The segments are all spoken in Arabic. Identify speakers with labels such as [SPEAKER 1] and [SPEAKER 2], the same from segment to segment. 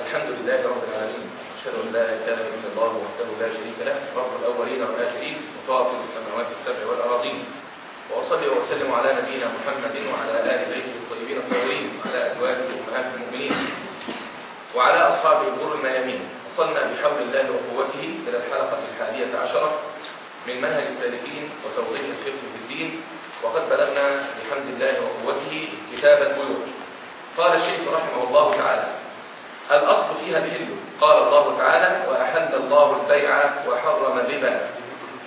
[SPEAKER 1] الحمد لله رب العالمين أشهد أن لا إله إلا الله وحده لا شريك له رب الأولين والآخرين وفاطر السماوات السبع والأراضين. وأصلي وأسلم على نبينا محمد وعلى آل بيته الطيبين الطاهرين وعلى أزواجه أمهات المؤمنين وعلى أصحابه الغر الميامين. وصلنا بحول الله وقوته إلى الحلقة الحادية عشرة من منهج السالكين وتوضيح الفقه في الدين. وقد بلغنا بحمد الله وقوته كتاب البيوع قال الشيخ رحمه الله تعالى الأصل فيها الحل قال الله تعالى وأحل الله البيع وحرم الربا.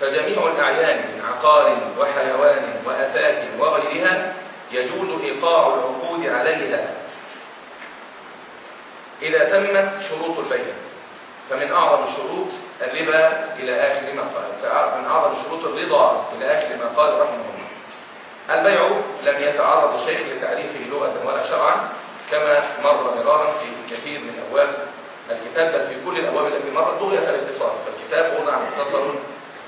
[SPEAKER 1] فجميع الأعيان من عقار وحيوان وأثاث وغيرها يجوز إيقاع العقود عليها. إذا تمت شروط البيع فمن أعظم الشروط الربا إلى آخر ما قال. من أعظم شروط الرضا إلى آخر ما قال رحمه الله. البيع لم يتعرض الشيخ لتعريفه لغة ولا شرعا كما مر مرارا في كثير من أبواب الكتاب بل في كل الأبواب التي مرت بغية الاختصار. فالكتاب وضع مختصر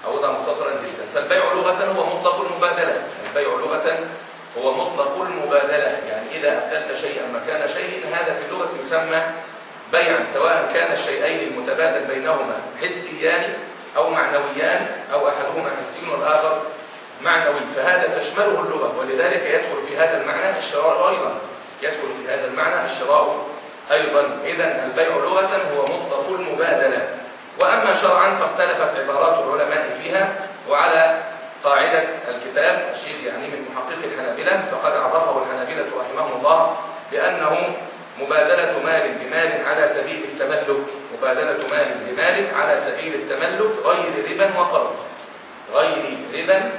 [SPEAKER 1] أو وضع مختصرا جدا. فالبيع لغة هو مطلق المبادلة. البيع لغة هو مطلق المبادلة. يعني إذا أبدلت شيئا مكان شيء هذا في اللغة يسمى بيعا سواء كان الشيئين المتبادل بينهما حسيان أو معنويان أو أحدهما حسي والآخر معنوي. فهذا تشمله اللغة ولذلك يدخل في هذا المعنى الشراء أيضا. يدخل في هذا المعنى الشراء أيضا. إذا البيع لغة هو مطلق المبادلة. وأما شرعا فاختلفت عبارات العلماء فيها. وعلى قاعدة الكتاب الشيخ يعني من محقق الحنابلة فقد عرفه الحنابلة رحمهم الله بأنه مبادلة مال بمال على سبيل التملك. مبادلة مال بمال على سبيل التملك غير ربا وقرض. غير ربا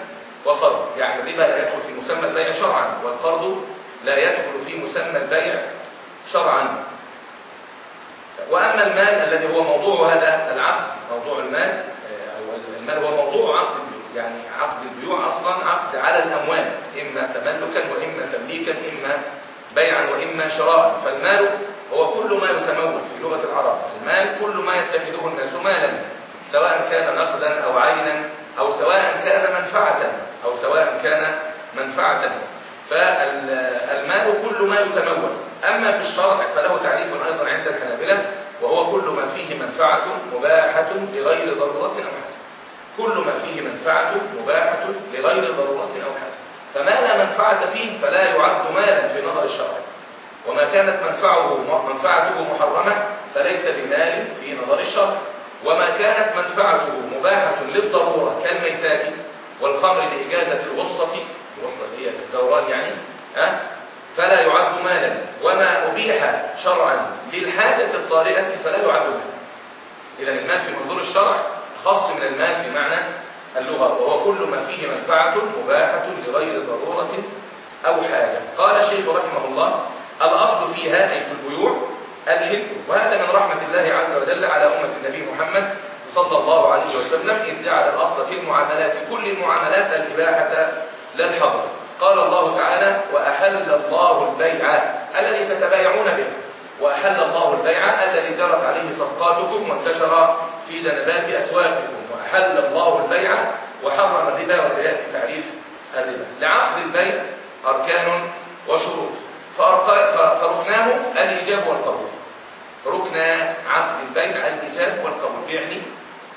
[SPEAKER 1] وقرض. يعني الربا لا يدخل في مسمى البيع شرعا والقرض لا يدخل في مسمى البيع شرعا. وأما المال الذي هو موضوع هذا العقد موضوع المال أو المال هو موضوع عقد يعني عقد البيوع أصلا عقد على الأموال إما تملكا وإما تمليكا إما بيعا وإما شراء. فالمال هو كل ما يتمول في لغة العرب. المال كل ما يتخذه الناس مالا سواء كان نقدا أو عينا أو سواء كان منفعة أو سواء كان منفعة. فالمال كل ما يتمول. أما في الشرع فله تعريف أيضا عند الحنابلة وهو كل ما فيه منفعة مباحة لغير ضرورة أو حاجة. كل ما فيه منفعة مباحة لغير ضرورة أو حاجة. فما لا منفعة فيه فلا يعد مالا في نظر الشرع. وما كانت منفعه منفعته محرمة فليس بمال في نظر الشرع. وما كانت منفعته مباحة للضرورة كالميتات والخمر لإجازة الغصة اللي هي الزوران يعني ها؟ فلا يعد مالا. وما أبيح شرعا للحاجة الطارئة فلا يعد مالا. إذا المال في منظور الشرع خاص من المال في معنى اللغة وهو كل ما فيه منفعة مباحة لغير ضرورة أو حاجة. قال الشيخ رحمه الله الأصل فيها أي في البيوع الحل وهذا من رحمة الله عز وجل على أمة النبي محمد صلى الله عليه وسلم إذ جعل الأصل في المعاملات كل المعاملات الإباحة لا الحظر. قال الله تعالى وأحل الله البيع الذي تتبايعون به. وأحل الله البيع الذي جرت عليه صفقاتكم وانتشر في جنبات أسواقكم. وأحل الله البيع وحرم الربا وسيأتي تعريف الربا. لعقد البيع أركان وشروط. فركناه الإيجاب والقبول. ركن عقد البيع الإيجاب والقبول. يعني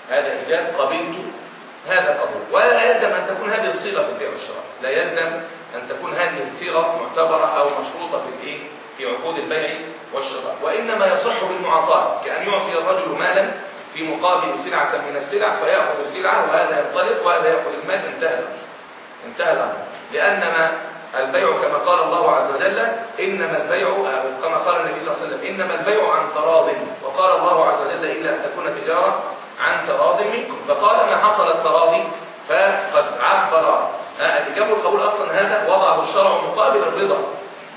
[SPEAKER 1] هذا إيجاب قبلت هذا قبول ولا يلزم أن تكون هذه الصيغة في البيع والشراء. لا يلزم أن تكون هذه الصيغة معتبرة أو مشروطة في الإيه؟ في عقود البيع والشراء. وإنما يصح بالمعاطاة كأن يعطي الرجل مالا في مقابل سلعة من السلع فيأخذ السلعة وهذا ينطلق وهذا يأخذ المال انتهى انتهى الأمر. لأنما البيع كما قال الله عز وجل إنما البيع أو كما قال النبي صلى الله عليه وسلم إنما البيع عن تراض. وقال الله عز وجل إلا أن تكون تجارة عن تراض منكم. فقال ما حصل التراضي؟ فقد عبر الإجابة والقبول أصلا هذا وضعه الشرع مقابل الرضا.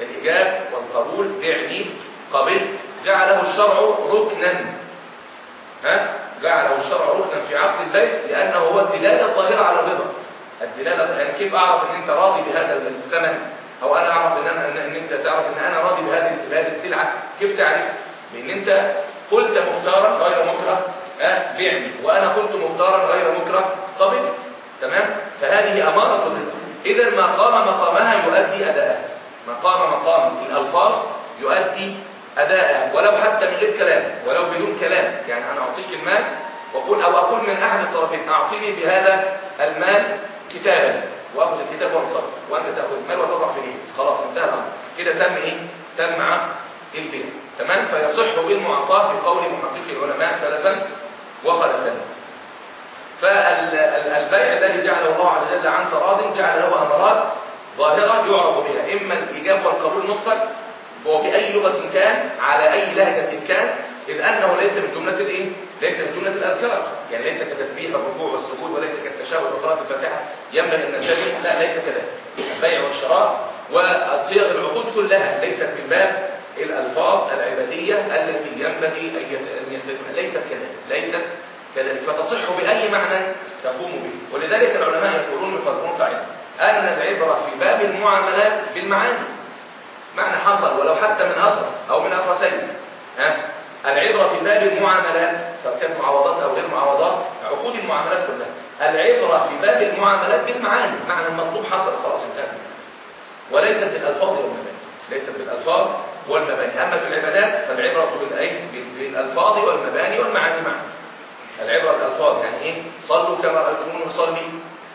[SPEAKER 1] الإجاب والقبول يعني قبلت جعله الشرع ركنا. ها؟ جعله الشرع ركنا في عقد البيت لأنه هو الدلالة الظاهرة على الرضا. الدلالة يعني كيف أعرف أن أنت راضي بهذا الثمن؟ أو أنا أعرف أن, أنا أن أنت تعرف أن أنا راضي بهذه بهذه السلعة؟ كيف تعرف؟ بأن أنت قلت مختارا غير مكره ها؟ بعني وأنا قلت مختارا غير مكره قبلت تمام؟ فهذه أمارة الرضا. إذا ما قام مقامها يؤدي أداءها ما قام مقام الألفاظ يؤدي أداء ولو حتى من غير كلام ولو بدون كلام. يعني أنا أعطيك المال وأقول أو أقول من أحد الطرفين أعطيني بهذا المال كتابا. وأخذ الكتاب وأنصرف. وأنت تأخذ المال وتضع في إيه خلاص انتهى الأمر. كده تم إيه؟ تم عقد البيع. تمام؟ فيصح بالمعطاة في قول محققي العلماء سلفا وخلفا. فالبيع الذي جعله الله عز وجل عن تراض جعل له أمرات ظاهرة يعرف بها إما الإجابة والقبول مطلق وبأي لغة كان على أي لهجة كان إذ أنه ليس من جملة الإيه؟ ليس من جملة الأذكار. يعني ليس كتسبيح الركوع والسجود وليس كالتشاور وقراءة الفاتحة. ينبغي أن ننتبه لا ليس كذلك. البيع والشراء وصيغ العقود كلها ليست من باب الألفاظ العبادية التي ينبغي أن يستخدمها ليست كذلك. ليست كذلك. فتصح بأي معنى تقوم به. ولذلك العلماء يقولون يفرقون قاعدة أن العبرة في باب المعاملات بالمعاني. معنى حصل ولو حتى من أخرس أو من أخرسين ها؟ العبرة في باب المعاملات سواء كانت معاوضات أو غير معاوضات عقود المعاملات كلها. العبرة في باب المعاملات بالمعاني. معنى المطلوب حصل خلاص انتهت وليست بالألفاظ والمباني ليست بالألفاظ والمباني أما في العبادات فالعبرة بالألفاظ والمباني والمعاني معا العبرة بالألفاظ يعني إيه؟ صلوا كما رأيتموني أصلي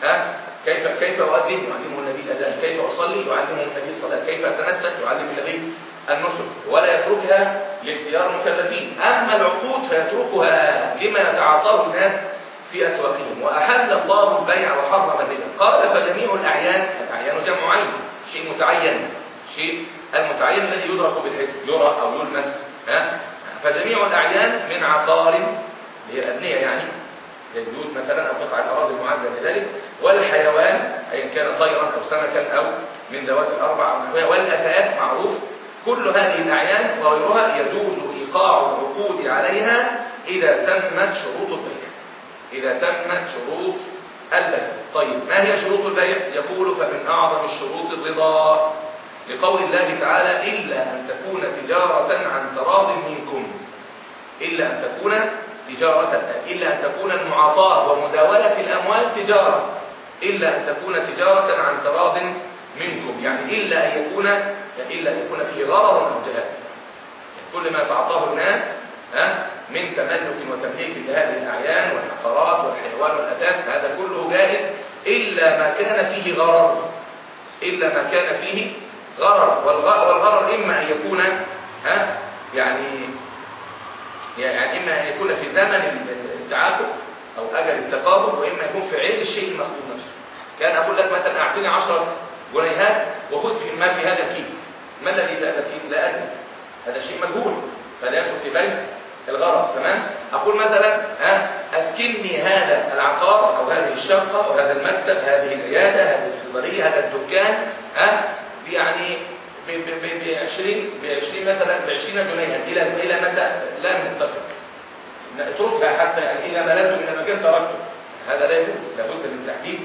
[SPEAKER 1] ها؟ كيف كيف أؤذن يعلمه النبي الأذان. كيف أصلي؟ يعلمه النبي الصلاة كيف أتمسك؟ يعلم النبي النسك ولا يتركها لاختيار المكلفين. أما العقود فيتركها لما يتعاطاه الناس في أسواقهم. وأحل الله البيع وحرم الربا. قال فجميع الأعيان الأعيان جمع عين شيء متعين. شيء المتعين الذي يدرك بالحس يرى أو يلمس. ها؟ فجميع الأعيان من عقار هي الأبنية يعني زي البيوت مثلا أو قطع الأراضي المعدة لذلك والحيوان أيا كان طيرا أو سمكا أو من ذوات الأربع أو نحوها والأفات معروف كل هذه الأعيان وغيرها يجوز إيقاع العقود عليها إذا تمت شروط البيع. إذا تمت شروط البيع. طيب ما هي شروط البيع؟ يقول فمن أعظم الشروط الرضا لقول الله تعالى إلا أن تكون تجارة عن تراض منكم. إلا أن تكون تجارة إلا أن تكون المعاطاة ومداولة الأموال تجارة إلا أن تكون تجارة عن تراض منكم يعني إلا أن يكون إلا أن يكون فيه غرر أو جهاد. يعني كل ما تعطاه الناس ها من تملك وتمليك لهذه الأعيان والحقارات والحيوان والأثاث هذا كله جائز إلا ما كان فيه غرر. إلا ما كان فيه غرر. والغرر إما أن يكون ها يعني يعني إما أن يكون في زمن التعاقد أو أجل التقابل وإما يكون في عين الشيء المخطوط نفسه. كان أقول لك مثلا أعطيني 10 جنيهات وخذ في المال في هذا الكيس. ما الذي في هذا الكيس؟ لا أدري. هذا شيء مجهول فلا يدخل في بيت الغرض تمام؟ أقول مثلا ها أسكنني هذا العقار أو هذه الشقة أو هذا المكتب هذه العيادة هذه الصيدلية هذا الدكان ها يعني ب 20 ب 20 مثلا ب 20 جنيها. إلى إلى متى؟ لا نتفق اتركها حتى يعني اذا مللت من المكان تركته. هذا لا يجوز. لابد من تحديد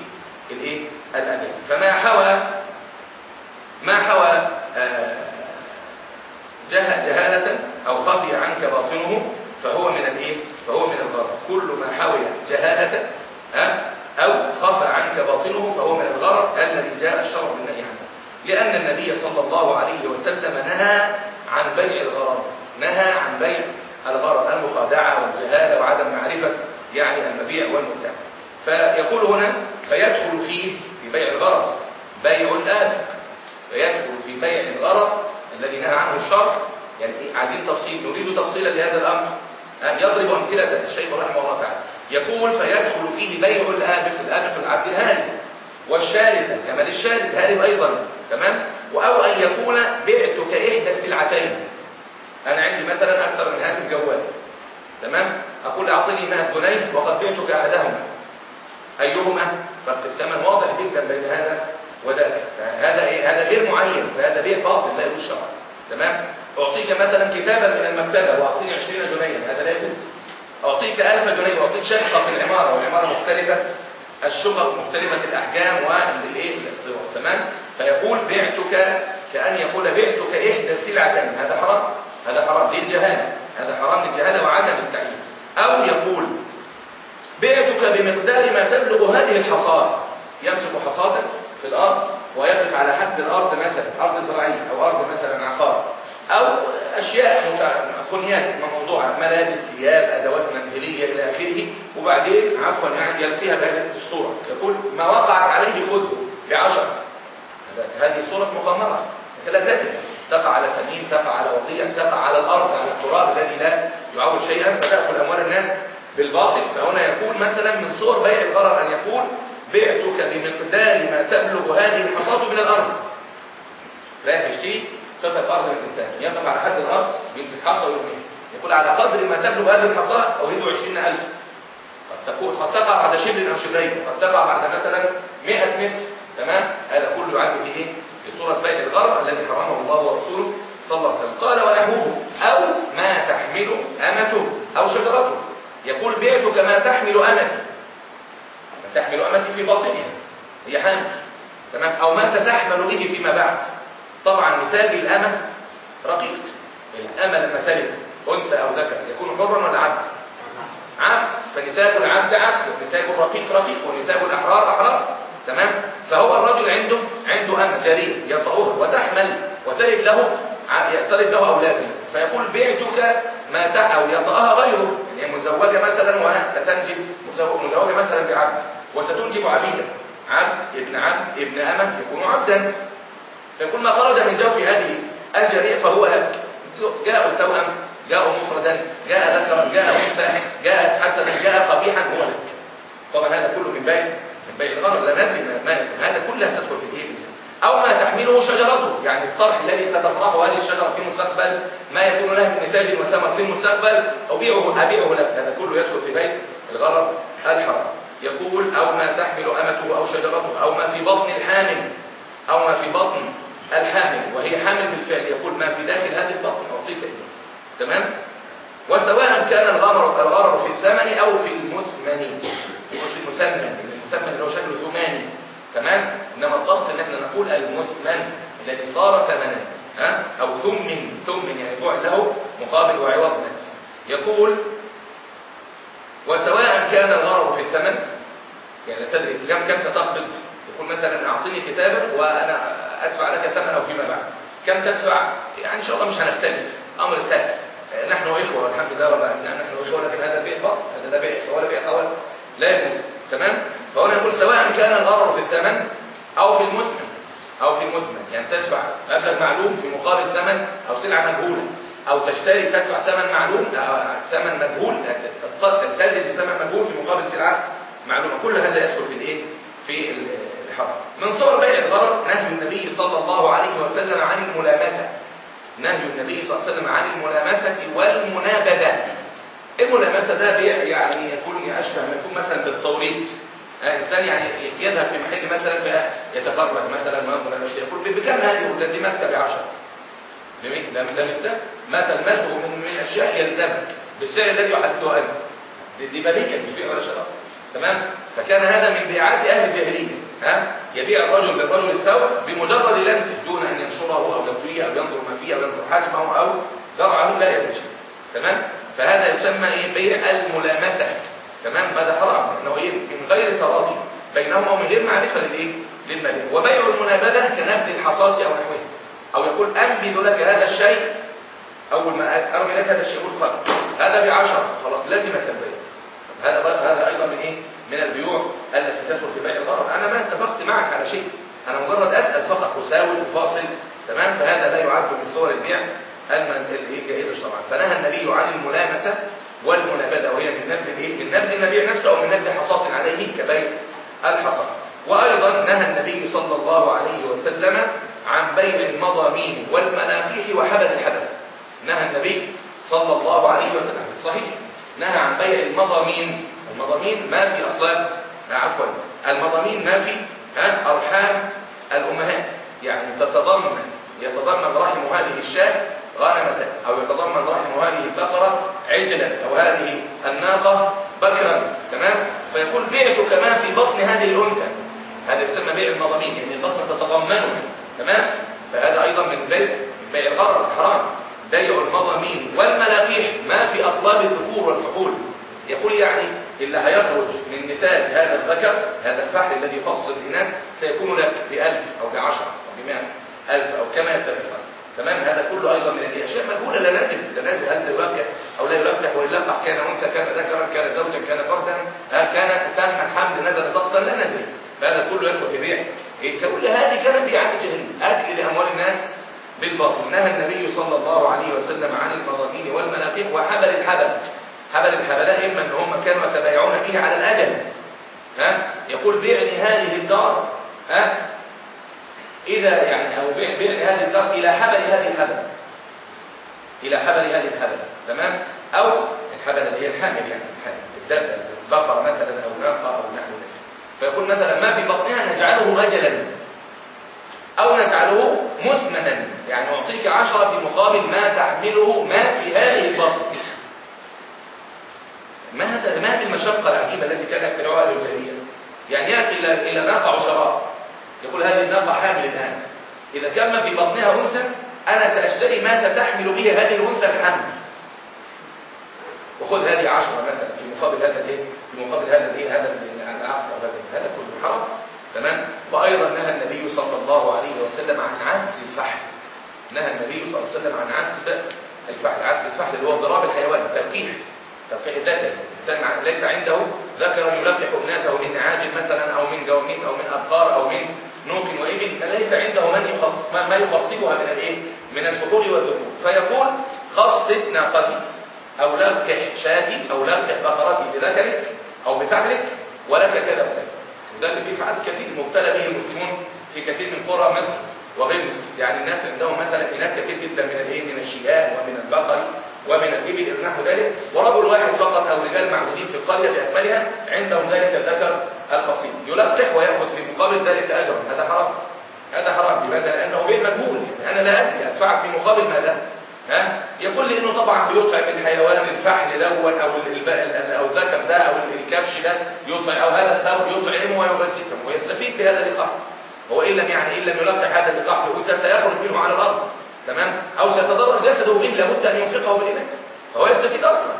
[SPEAKER 1] الإيه؟ الاجل فما حوى ما حوى جهالة أو خفي عنك باطنه فهو من الإيه؟ فهو من الغرض كل ما حوي جهالة أو خفى عنك باطنه فهو من الغرض الذي جاء الشرع بالنهي عنه. لأن النبي صلى الله عليه وسلم نهى عن بيع الغرض نهى عن بيع الغرض المخادعة والجهالة وعدم معرفة يعني المبيع والمبتاع. فيقول هنا فيدخل فيه في بيع الغرض بيع الآب فيدخل في بيع الغرض الذي نهى عنه الشرع. يعني عايزين تفصيل؟ نريد تفصيلا لهذا الأمر. يضرب أمثلة الشيخ رحمه الله تعالى. يقول فيدخل فيه بيع الآبق الآبق العبد الهالي والشارد كما للشارد هارب أيضا. تمام؟ أو أن يكون بعتك إحدى السلعتين. أنا عندي مثلا أكثر من هاتف جوال تمام؟ أقول أعطني 100 جنيه وقد بعتك أحدهما. أيهما؟ فرق الثمن واضح جدا بين هذا وذاك. هذا إيه؟ هذا غير معين. فهذا بيع باطل لا يجوز شرعا تمام؟ أعطيك مثلا كتابا من المكتبة وأعطيني 20 جنيه. هذا لا يجوز. أعطيك 1000 جنيه وأعطيك شقة في العمارة والعمارة مختلفة. الشقق مختلفة الأحجام والإيه الصور تمام؟ فيقول بعتك كأن يقول بعتك إحدى السلعتين هذا حرام هذا حرام ليه الجهالة هذا حرام للجهالة وعدم التعيين. أو يقول بعتك بمقدار ما تبلغ هذه الحصاد يمسك حصادا في الأرض ويقف على حد الأرض مثلا أرض زراعية أو أرض مثلا عقار. أو أشياء كنيات موضوعة ملابس ثياب أدوات منزلية إلى آخره وبعدين عفوا يعني يلقيها بهذه الصورة. يقول ما وقعت عليه خذه بعشر. هذه صورة مغمرة لا تدري. تقع على سمين تقع على وضيع تقع على الأرض على التراب الذي لا يعول شيئا فتأكل أموال الناس بالباطل. فهنا يقول مثلا من صور بيع الغرر أن يقول بعتك بمقدار ما تبلغ هذه الحصاة من الأرض. رايح يشتري قطعة أرض الإنسان. يقف على حد الأرض يمسك حصى ويرميها يقول على قدر ما تبلغ هذه الحصاة أريد عشرين ألف. قد تكون قد تقع بعد شبر أو شبرين قد تقع بعد مثلا 100 متر. تمام؟ هذا كله يعد في إيه؟ في صورة بيع الغرب الذي حرمه الله ورسوله صلى الله عليه وسلم. قال ونحوه أو ما تحمل أمته أو شجرته. يقول بعتك ما تحمل أمتي. تحمل أمتي في باطنها. هي حامل. تمام؟ أو ما ستحمل به فيما بعد. طبعا نتاج الأمة رقيق. الأمة لما تلد أنثى أو ذكر يكون حرا ولا عبد؟ عبد. فنتاج العبد عبد ونتاج الرقيق رقيق ونتاج الأحرار أحرار. تمام؟ فهو الرجل عنده عنده أمة جارية يطأها وتحمل وتلد له تلد له أولاده. فيقول بعتك ما أو يطأها غيره. يعني مزوجة مثلا وستنجب مزوجة مثلا بعبد وستنجب عبيدا. عبد ابن عبد ابن أمة يكون عبدا. فيكون ما خرج من جوف هذه الجريء فهو لك جاء توأم جاء مفردا جاء ذكرا جاء أنثى جاء حسنا جاء قبيحا هو لك طبعا هذا كله من بين من بين الغرض لا ندري ما هذا كله تدخل في الايه أو ما تحمله شجرته يعني الطرح الذي ستطرحه هذه الشجرة في المستقبل ما يكون له من نتاج وثمر في المستقبل ابيعه أبيعه لك. هذا كله يدخل في بيت الغرض الحرام. يقول أو ما تحمل أمته أو شجرته أو ما في بطن الحامل أو ما في بطن الحامل وهي حامل بالفعل يقول ما في داخل هذه البطن أعطيك إياه تمام؟ وسواء كان الغرر الغرر في الثمن أو في المثمن. مش المثمن المثمن اللي هو شكله ثماني. تمام؟ إنما الضبط إن إحنا نقول المثمن الذي صار ثمنا ها؟ أو ثمن ثمن يعني جعل له مقابل وعوض يقول وسواء كان الغرر في الثمن يعني تدري كم كم ستقبض؟ يقول مثلا أعطني كتابا وأنا أدفع لك ثمنه فيما بعد. كم تدفع؟ يعني إن شاء الله مش هنختلف. أمر سهل. نحن إخوة الحمد لله رب العالمين. نحن إخوة لكن هذا بيع باطل هذا لا بيع ولا بيع خوات لا يجوز. تمام؟ فهنا يقول سواء كان الغرر في الثمن أو في المثمن. أو في المثمن. يعني تدفع مبلغ معلوم في مقابل ثمن أو سلعة مجهولة أو تشتري تدفع ثمن معلوم ثمن مجهول تلتزم بثمن مجهول في مقابل سلعة معلومة. كل هذا يدخل في الإيه؟ في الحرام من صور بيع الغرر نهي النبي صلى الله عليه وسلم عن الملامسة. نهي النبي صلى الله عليه وسلم عن الملامسة والمنابذة. الملامسة ده بيع يعني يكون أشبه ما يكون مثلا بالتوريد إنسان يعني يذهب في محل مثلا يتفرغ مثلا وينظر إلى الشيء يقول بكم هذه لازمتك بعشرة؟ ده ده مستهل ما تلمسه من من أشياء يلزمك بالسعر الذي يحدده أنت. دي بديهية مش بيع ولا شراء. تمام؟ فكان هذا من بيعات أهل الجاهلية. ها؟ يبيع الرجل للرجل الثوب بمجرد لمسه دون أن ينشره أو يطويه أو ينظر ما فيه أو ينظر حجمه أو زرعه لا يدري تمام؟ فهذا يسمى إيه؟ بيع الملامسة. تمام؟ هذا حرام إنه إيه؟ من غير تراضي. بينهما ومن غير معرفة للإيه؟ للمبيع وبيع المنابذة كنبذ الحصاة أو نحوه. أو يقول أنبذ لك هذا الشيء. أول ما أرمي لك هذا الشيء. يقول هذا بعشرة. خلاص لازم البيع هذا هذا أيضا من إيه؟ من البيوع التي تدخل في بيع الغرض. أنا ما اتفقت معك على شيء. أنا مجرد أسأل فقط أساوي وفاصل تمام؟ فهذا لا يعد من صور البيع الجائزة شرعا فنهى النبي عن الملامسة والمنابذة وهي من نبذ الايه؟ من نبذ المبيع نفسه أو من نبذ حصاة عليه كبيع الحصى وأيضا نهى النبي صلى الله عليه وسلم عن بيع المضامين والمناقيح وحبل الحبل. نهى النبي صلى الله عليه وسلم في الصحيح نهى عن بيع المضامين المضامين ما في أصلاب عفوا. المضامين ما في أرحام الأمهات. يعني تتضمن يتضمن رحم هذه الشاة غنمة أو يتضمن رحم هذه البقرة عجلا أو هذه الناقة بكرا تمام؟ فيقول بعتك ما في بطن هذه الأنثى. هذا يسمى بيع المضامين يعني البطن تتضمنه تمام؟ فهذا أيضا من بيع بيع حرام. بيع المضامين والملاقيح ما في أصلاب الذكور والفحول يقول يعني اللي هيخرج من نتاج هذا الذكر هذا الفحل الذي يخص الإناث سيكون لك بألف أو بعشرة أو بمئة ألف أو كما يتفق. تمام؟ هذا كله أيضا من الاشياء مجهوله لا ندري لا ندري هل سيلقح أو لا يلقح وإن لقح كان أنثى كان ذكرا كان زوجا كان فردا. كان تم الحمل نزل سقطا لا ندري. فهذا كله يدخل في بيع إيه، كل هذه كانت بيعات الجاهليه اكل لاموال الناس بالباطل. نهى النبي صلى الله عليه وسلم عن المضامين والمناقب وحبل الحبل. حبل الحبلاء إما ان هم كانوا يتبايعون به على الأجل. ها؟ يقول بعني هذه الدار ها؟ إذا يعني أو بيع هذه الدار إلى حبل هذه الحبل إلى حبل هذه الحبل تمام؟ أو الحبل اللي هي الحامل يعني الدابة البقرة مثلا أو ناقة أو نحو ذلك. فيقول مثلا ما في بطنها نجعله أجلا أو نجعله مثمنا. يعني أعطيك عشرة في مقابل ما تحمله ما في هذه البطن ما هذا ما هذه المشقة العجيبة التي كانت في العوائل الجاهلية يعني يأتي إلى إلى ناقة عشراء يقول هذه الناقة حامل الآن. إذا كان في بطنها أنثى أنا سأشتري ما ستحمل به هذه الأنثى الحمل وخذ هذه عشرة مثلا في مقابل هذا الإيه؟ في مقابل هذا الإيه؟ هذا العقد أو هذا هذا كله حرام تمام؟ وأيضا نهى النبي صلى الله عليه وسلم عن عسل الفحل. نهى النبي صلى الله عليه وسلم عن عسب الفحل. عسب الفحل اللي هو ضراب الحيوان التلقيح. تلقيح الذكر. الانسان ليس عنده ذكر يلقح اناثه من نعاج مثلا أو من جواميس أو من أبقار أو من نوق وإبل. ليس عنده من يخص ما يخصبها من الإيه؟ من الفحول والذكور. فيقول خصب ناقتي أو لقح شاتي أو لقح بقرتي بذكرك أو بفعلك ولك كذا وكذا. وده اللي بيفعل كثير. مبتلى به المسلمون في كثير من قرى مصر وغير مصر. يعني الناس عندهم مثلا إناث كثير جدا من الإيه؟ من الشياه ومن البقر. ومن الإبل نحو ذلك. ورجل واحد فقط أو رجال معدودين في القرية بأكملها عندهم ذلك الذكر القصير. يلقح ويأخذ في مقابل ذلك أجرا هذا حرام. هذا حرام. لماذا؟ لأنه بيع مجهول. أنا لا أدري أدفع في مقابل ماذا؟ ها؟ يقول لي إنه طبعا بيطعم الحيوان الفحل الأول أو أو الذكر ده أو الكبش ده يطعم أو هذا الثور يطعمه ويغذيكم ويستفيد بهذا اللقاح. هو إن لم يعني إن لم يلقح هذا اللقاح لانثى سيخرج منه على الأرض. تمام؟ أو سيتضرر جسده به لابد أن ينفقه بالإناء فهو يستفيد أصلا.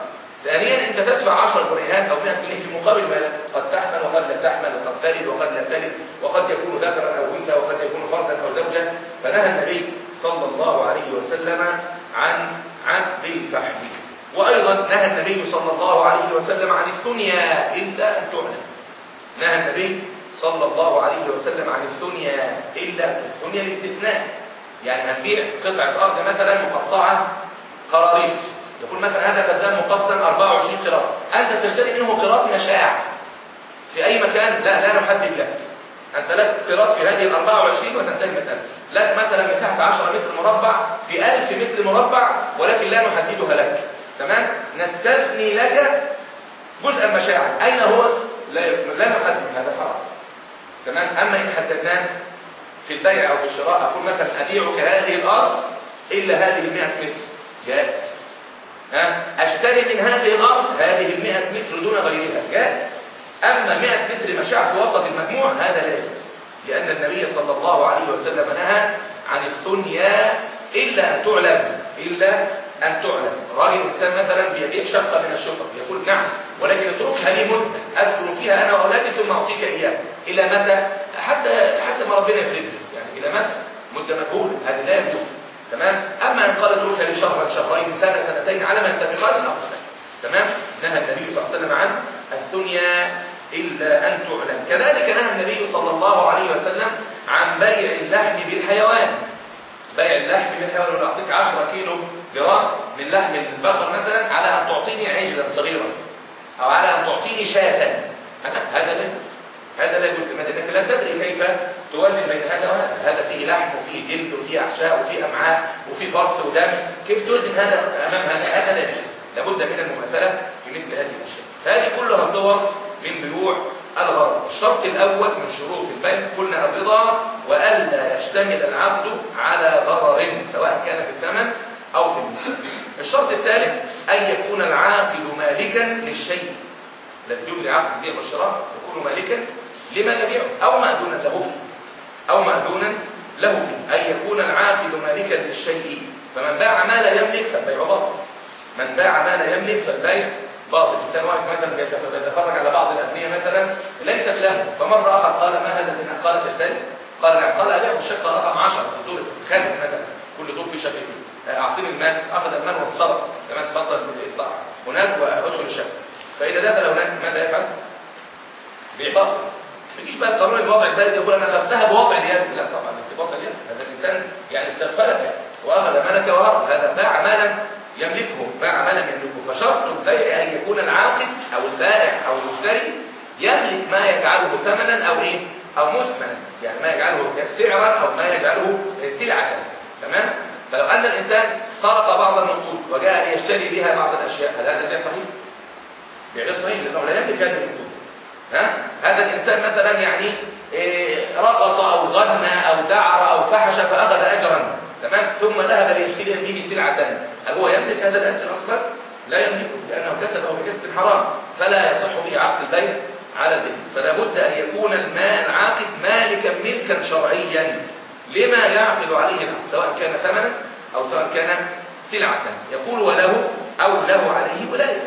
[SPEAKER 1] ثانيا أنت تدفع 10 جنيهات أو 100 جنيه في مقابل ماذا قد تحمل وقد لا تحمل وقد تلد وقد لا تلد وقد يكون ذكرا أو أنثى وقد يكون فردا أو زوجا. فنهى النبي صلى الله عليه وسلم عن عسب الفحل وأيضا نهى النبي صلى الله عليه وسلم عن الثنيا إلا أن تعلم نهى النبي صلى الله عليه وسلم عن الثنيا إلا الثنيا الاستثناء. يعني هنبيع قطعة أرض مثلا مقطعة قراريط. يقول مثلا هذا فدان مقسم 24 قراط. أنت تشتري منه قراط مشاع في أي مكان؟ لا لا نحدد لك. أنت لك قراط في هذه ال 24 وتنتهي المسألة. لك مثلا مساحة 10 متر مربع في 1000 متر مربع ولكن لا نحددها لك. تمام؟ نستثني لك جزءا مشاعا أين هو؟ لا لا نحدد. هذا حرام. تمام؟ أما إن حددناه في البيع أو في الشراء أقول مثلا أبيعك هذه الأرض إلا هذه المئة متر. جائز. ها؟ أشتري من هذه الأرض هذه المئة متر دون غيرها. جائز. أما مئة متر مشاع في وسط المجموع هذا لا يجوز. لأن النبي صلى الله عليه وسلم نهى عن الثنيا إلا أن تعلم إلا أن تعلم راجل إنسان مثلا بيبيع شقة من الشقق يقول نعم ولكن اتركها لي مدة فيها أنا وأولادي ثم أعطيك إياه إلى متى؟ حتى حتى ما ربنا يفرده يعني إلى متى؟ مدة مجهولة هذه لا يجوز. تمام؟ أما إن قال اتركها لي شهرا شهرين سنة سنتين على ما يتفقان الأمر تمام؟ نهى النبي صلى الله عليه وسلم عن الثنيا إلا أن تعلم كذلك نهى النبي صلى الله عليه وسلم عن بيع اللحم بالحيوان. بيع اللحم بالحيوان يقول أعطيك 10 كيلو جرام من لحم البقر مثلا على أن تعطيني عجلا صغيرا أو على أن تعطيني شاة. هذا لا هذا لا يجوز لأنك لا تدري كيف توازن بين هذا وهذا. هذا فيه لحم وفيه جلد وفيه أحشاء وفيه أمعاء وفيه فرث ودم كيف توزن هذا أمام هذا؟ هذا لا يجوز. لابد من المماثلة في مثل هذه الأشياء. فهذه كلها صور من بيوع الغرض الشرط الأول من شروط البيع قلنا الرضا وألا يشتمل العقد على غرر سواء كان في الثمن أو في المال. الشرط الثالث أن يكون العاقد مالكا للشيء. الذي يجري عقد البيع والشراء يكون مالكا لما يبيعه أو مأذونا له فيه. أو مأذونا له فيه. أن يكون العاقد مالكا للشيء. فمن باع ما لا يملك فالبيع باطل. من باع ما لا يملك فالبيع باطل الإنسان واقف مثلا بيتفرج على بعض الأبنية مثلا ليست له. فمرة آخر قال ما هذا قال تشتري قال نعم. قال أبيعه الشقة رقم 10 في دور الخامس مثلا. كل دور في شقته اعطيني المال. أخذ المال وانصرف تمام تفضل اطلع هناك وأدخل الشقه فإذا دخل هناك ماذا يفعل؟ بيباطل ما يجيش بقى القانون الوضع البلد يقول أنا أخذتها بوضع اليد. لا طبعا ليس بوضع اليد. هذا الإنسان يعني استغفلك وأخذ مالك وهرب هذا باع مالا. يملكه باع مالا يملكه. فشرط البيع أن يكون العاقد أو البائع أو المشتري يملك ما يجعله ثمنا أو إيه؟ أو مثمنا يعني ما يجعله سعرا أو ما يجعله سلعة. تمام؟ فلو أن الإنسان سرق بعض النقود وجاء ليشتري بها بعض الأشياء هل هذا البيع صحيح؟ بيع صحيح لأنه لا يملك هذه النقود. ها؟ هذا الإنسان مثلا يعني إيه رقص أو غنى أو دعر أو فحش فأخذ اجرا. تمام؟ ثم ذهب ليشتري به ثانية هل هو يملك هذا الأجر أصلا؟ لا يملكه لأنه كسبه بكسب حرام فلا يصح به عقد البيع على الجديد فلا بد أن يكون المال العاقد مالكا ملكا شرعيا. لما يعقد عليه العقد سواء كان ثمنا أو سواء كان سلعة. يقول وله أو له عليه ولاية.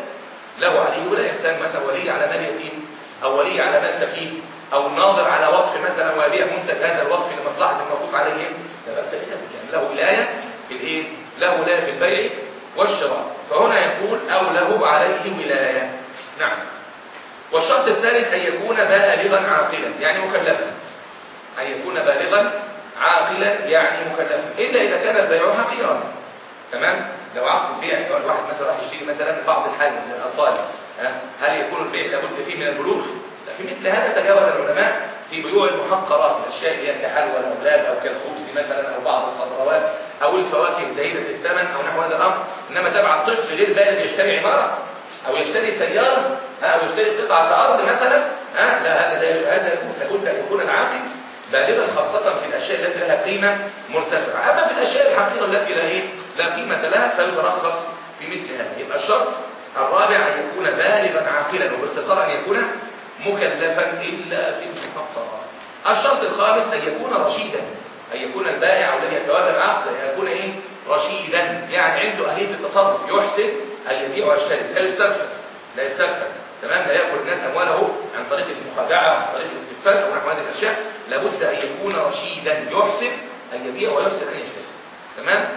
[SPEAKER 1] له عليه ولاية انسان مثلا ولي على مال يتيم أو ولي على مال سفيه أو ناظر على وقف مثلا ويبيع منتج هذا الوقف لمصلحة الموقوف عليهم لا بأس بذلك. له ولاية في الإيه؟ له ولاية في البيع والشراء. فهنا يقول أو له عليه ولاية. نعم. والشرط الثالث أن يكون بالغا عاقلا يعني مكلفا. أن يكون بالغا عاقلا يعني مكلفا. إلا إذا كان البيع حقيرا. تمام؟ لو عقد البيع الواحد مثلا راح يشتري مثلا بعض الحال من الأصالة هل يكون البيع لابد فيه من البلوغ؟ في مثل هذا تجاوز العلماء في بيوع المحقرات الاشياء اللي هي كحلوى الاولاد أو كالخبز مثلا أو بعض الخضروات أو الفواكه زهيده الثمن أو نحو هذا الأمر. إنما تبع طفل غير بالغ يشتري عمارة أو يشتري سيارة أو يشتري قطعة أرض مثلا ها لا هذا لا هذا لابد ان يكون العاقل بالغا خاصة في الأشياء التي لها قيمة مرتفعة. أما في الأشياء الحقيره التي لا إيه؟ لا قيمة لها فيترخص في مثل هذا يبقى الشرط الرابع أن يكون بالغا عاقلا وباختصار أن يكون مكلفا إلا في المحقرات الشرط الخامس أن يكون رشيدا أن يكون البائع الذي يتولى العقد ان يكون إيه؟ رشيدا. يعني عنده أهلية التصرف يحسن ان يبيع ويشتري لا يستغفر لا يستغفر. تمام؟ لا ياكل الناس اموالهم عن طريق المخادعة عن طريق الاستغفال أو نحو هذه الأشياء. لابد أن يكون رشيدا يحسن أن يبيع ويحسن أن يشتري. تمام؟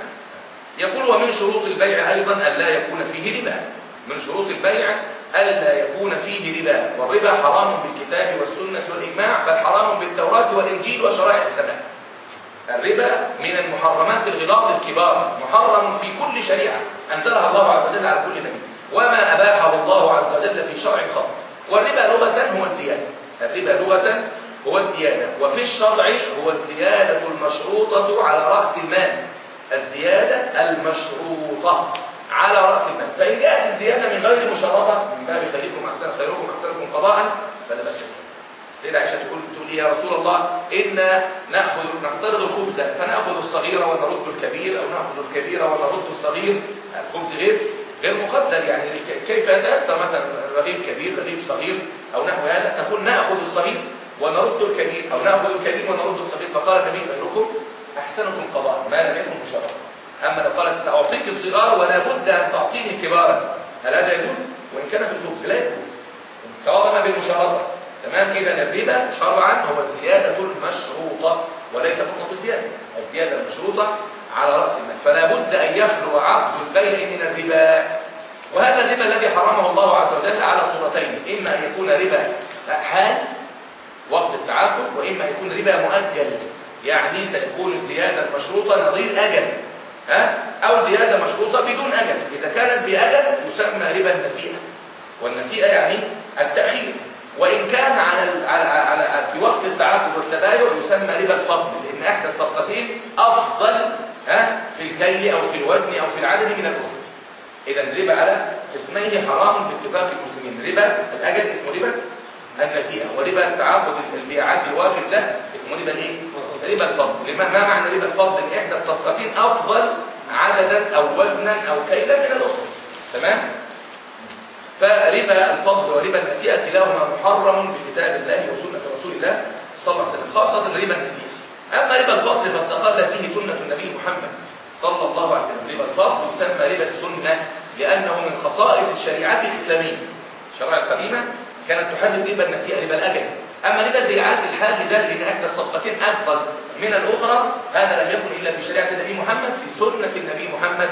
[SPEAKER 1] يقول ومن شروط البيع أيضا أن لا يكون فيه ربا. من شروط البيع ألا يكون فيه ربا والربا حرام بالكتاب والسنة والإجماع بل حرام بالتوراة والإنجيل وشرائع السماء. الربا من المحرمات الغلاظ الكبار محرم في كل شريعة أنزلها الله عز وجل على كل نبي وما أباحه الله عز وجل في شرع خط والربا لغة هو الزيادة. الربا لغة هو الزيادة وفي الشرع هو الزيادة المشروطة على رأس المال. الزيادة المشروطة. على رأس المال. فإن جاءت الزيادة من غير مشرطه من باب خيركم أحسن خيركم احسنكم قضاء فلا بأس سيدة عائشة تقول تقول يا رسول الله؟ إنا نأخذ نفترض الخبز فنأخذ الصغير ونرد الكبير أو نأخذ الكبير ونرد الصغير. الخبز غير غير مقدر يعني. كيف يتأثر مثلا رغيف كبير رغيف صغير أو نحو هذا. نقول نأخذ الصغير ونرد الكبير أو نأخذ الكبير ونرد الصغير. فقال النبي خيركم أحسنكم قضاء ما لم يكن مشرفا. أما لو قالت سأعطيك الصغار ولا بد أن تعطيني كبارا هل هذا يجوز؟ وإن كان في الخبز لا يجوز. توضح بالمشارطة تمام؟ إذا الربا شرعا هو الزيادة المشروطة وليس فقط الزيادة الزيادة المشروطة على رأس المال. فلا بد أن يخلو عقد البيع من الربا. وهذا الربا الذي حرمه الله عز وجل على صورتين إما أن يكون ربا حال وقت التعاقد وإما أن يكون ربا مؤجل. يعني سيكون الزيادة المشروطة نظير أجل. ها؟ أو زيادة مشروطة بدون أجل إذا كانت بأجل يسمى ربا النسيئة. والنسيئة يعني التأخير. وإن كان على على على في وقت التعاقد والتبايع يسمى ربا الفضل لأن إحدى الصفقتين أفضل ها؟ في الكيل أو في الوزن أو في العدد من الأخرى. إذا الربا على قسميه حرام باتفاق المسلمين. ربا الأجل اسمه ربا النسيئة. وربا التعاقد البيعات الوافد ده اسمه ربا الايه؟ ربا الفضل. ما معنى ربا الفضل؟ ان احدى الصفقتين افضل عددا أو وزنا أو كيلا من الاخرى تمام؟ فربا الفضل وربا النسيئة كلاهما محرم بكتاب الله وسنة رسول الله صلى الله عليه وسلم. خاصة ربا النسيئة أما ربا الفضل فاستقل به سنة النبي محمد صلى الله عليه وسلم. ربا الفضل يسمى ربا السنة لأنه من خصائص الشريعة الإسلامية. الشريعة القديمة كانت تحرم ربا النسيئة ربا الأجل. أما ربا البيعات الحال ده لأن إحدى الصفقتين أفضل من الأخرى هذا لم يكن إلا في شريعة النبي محمد في سنة النبي محمد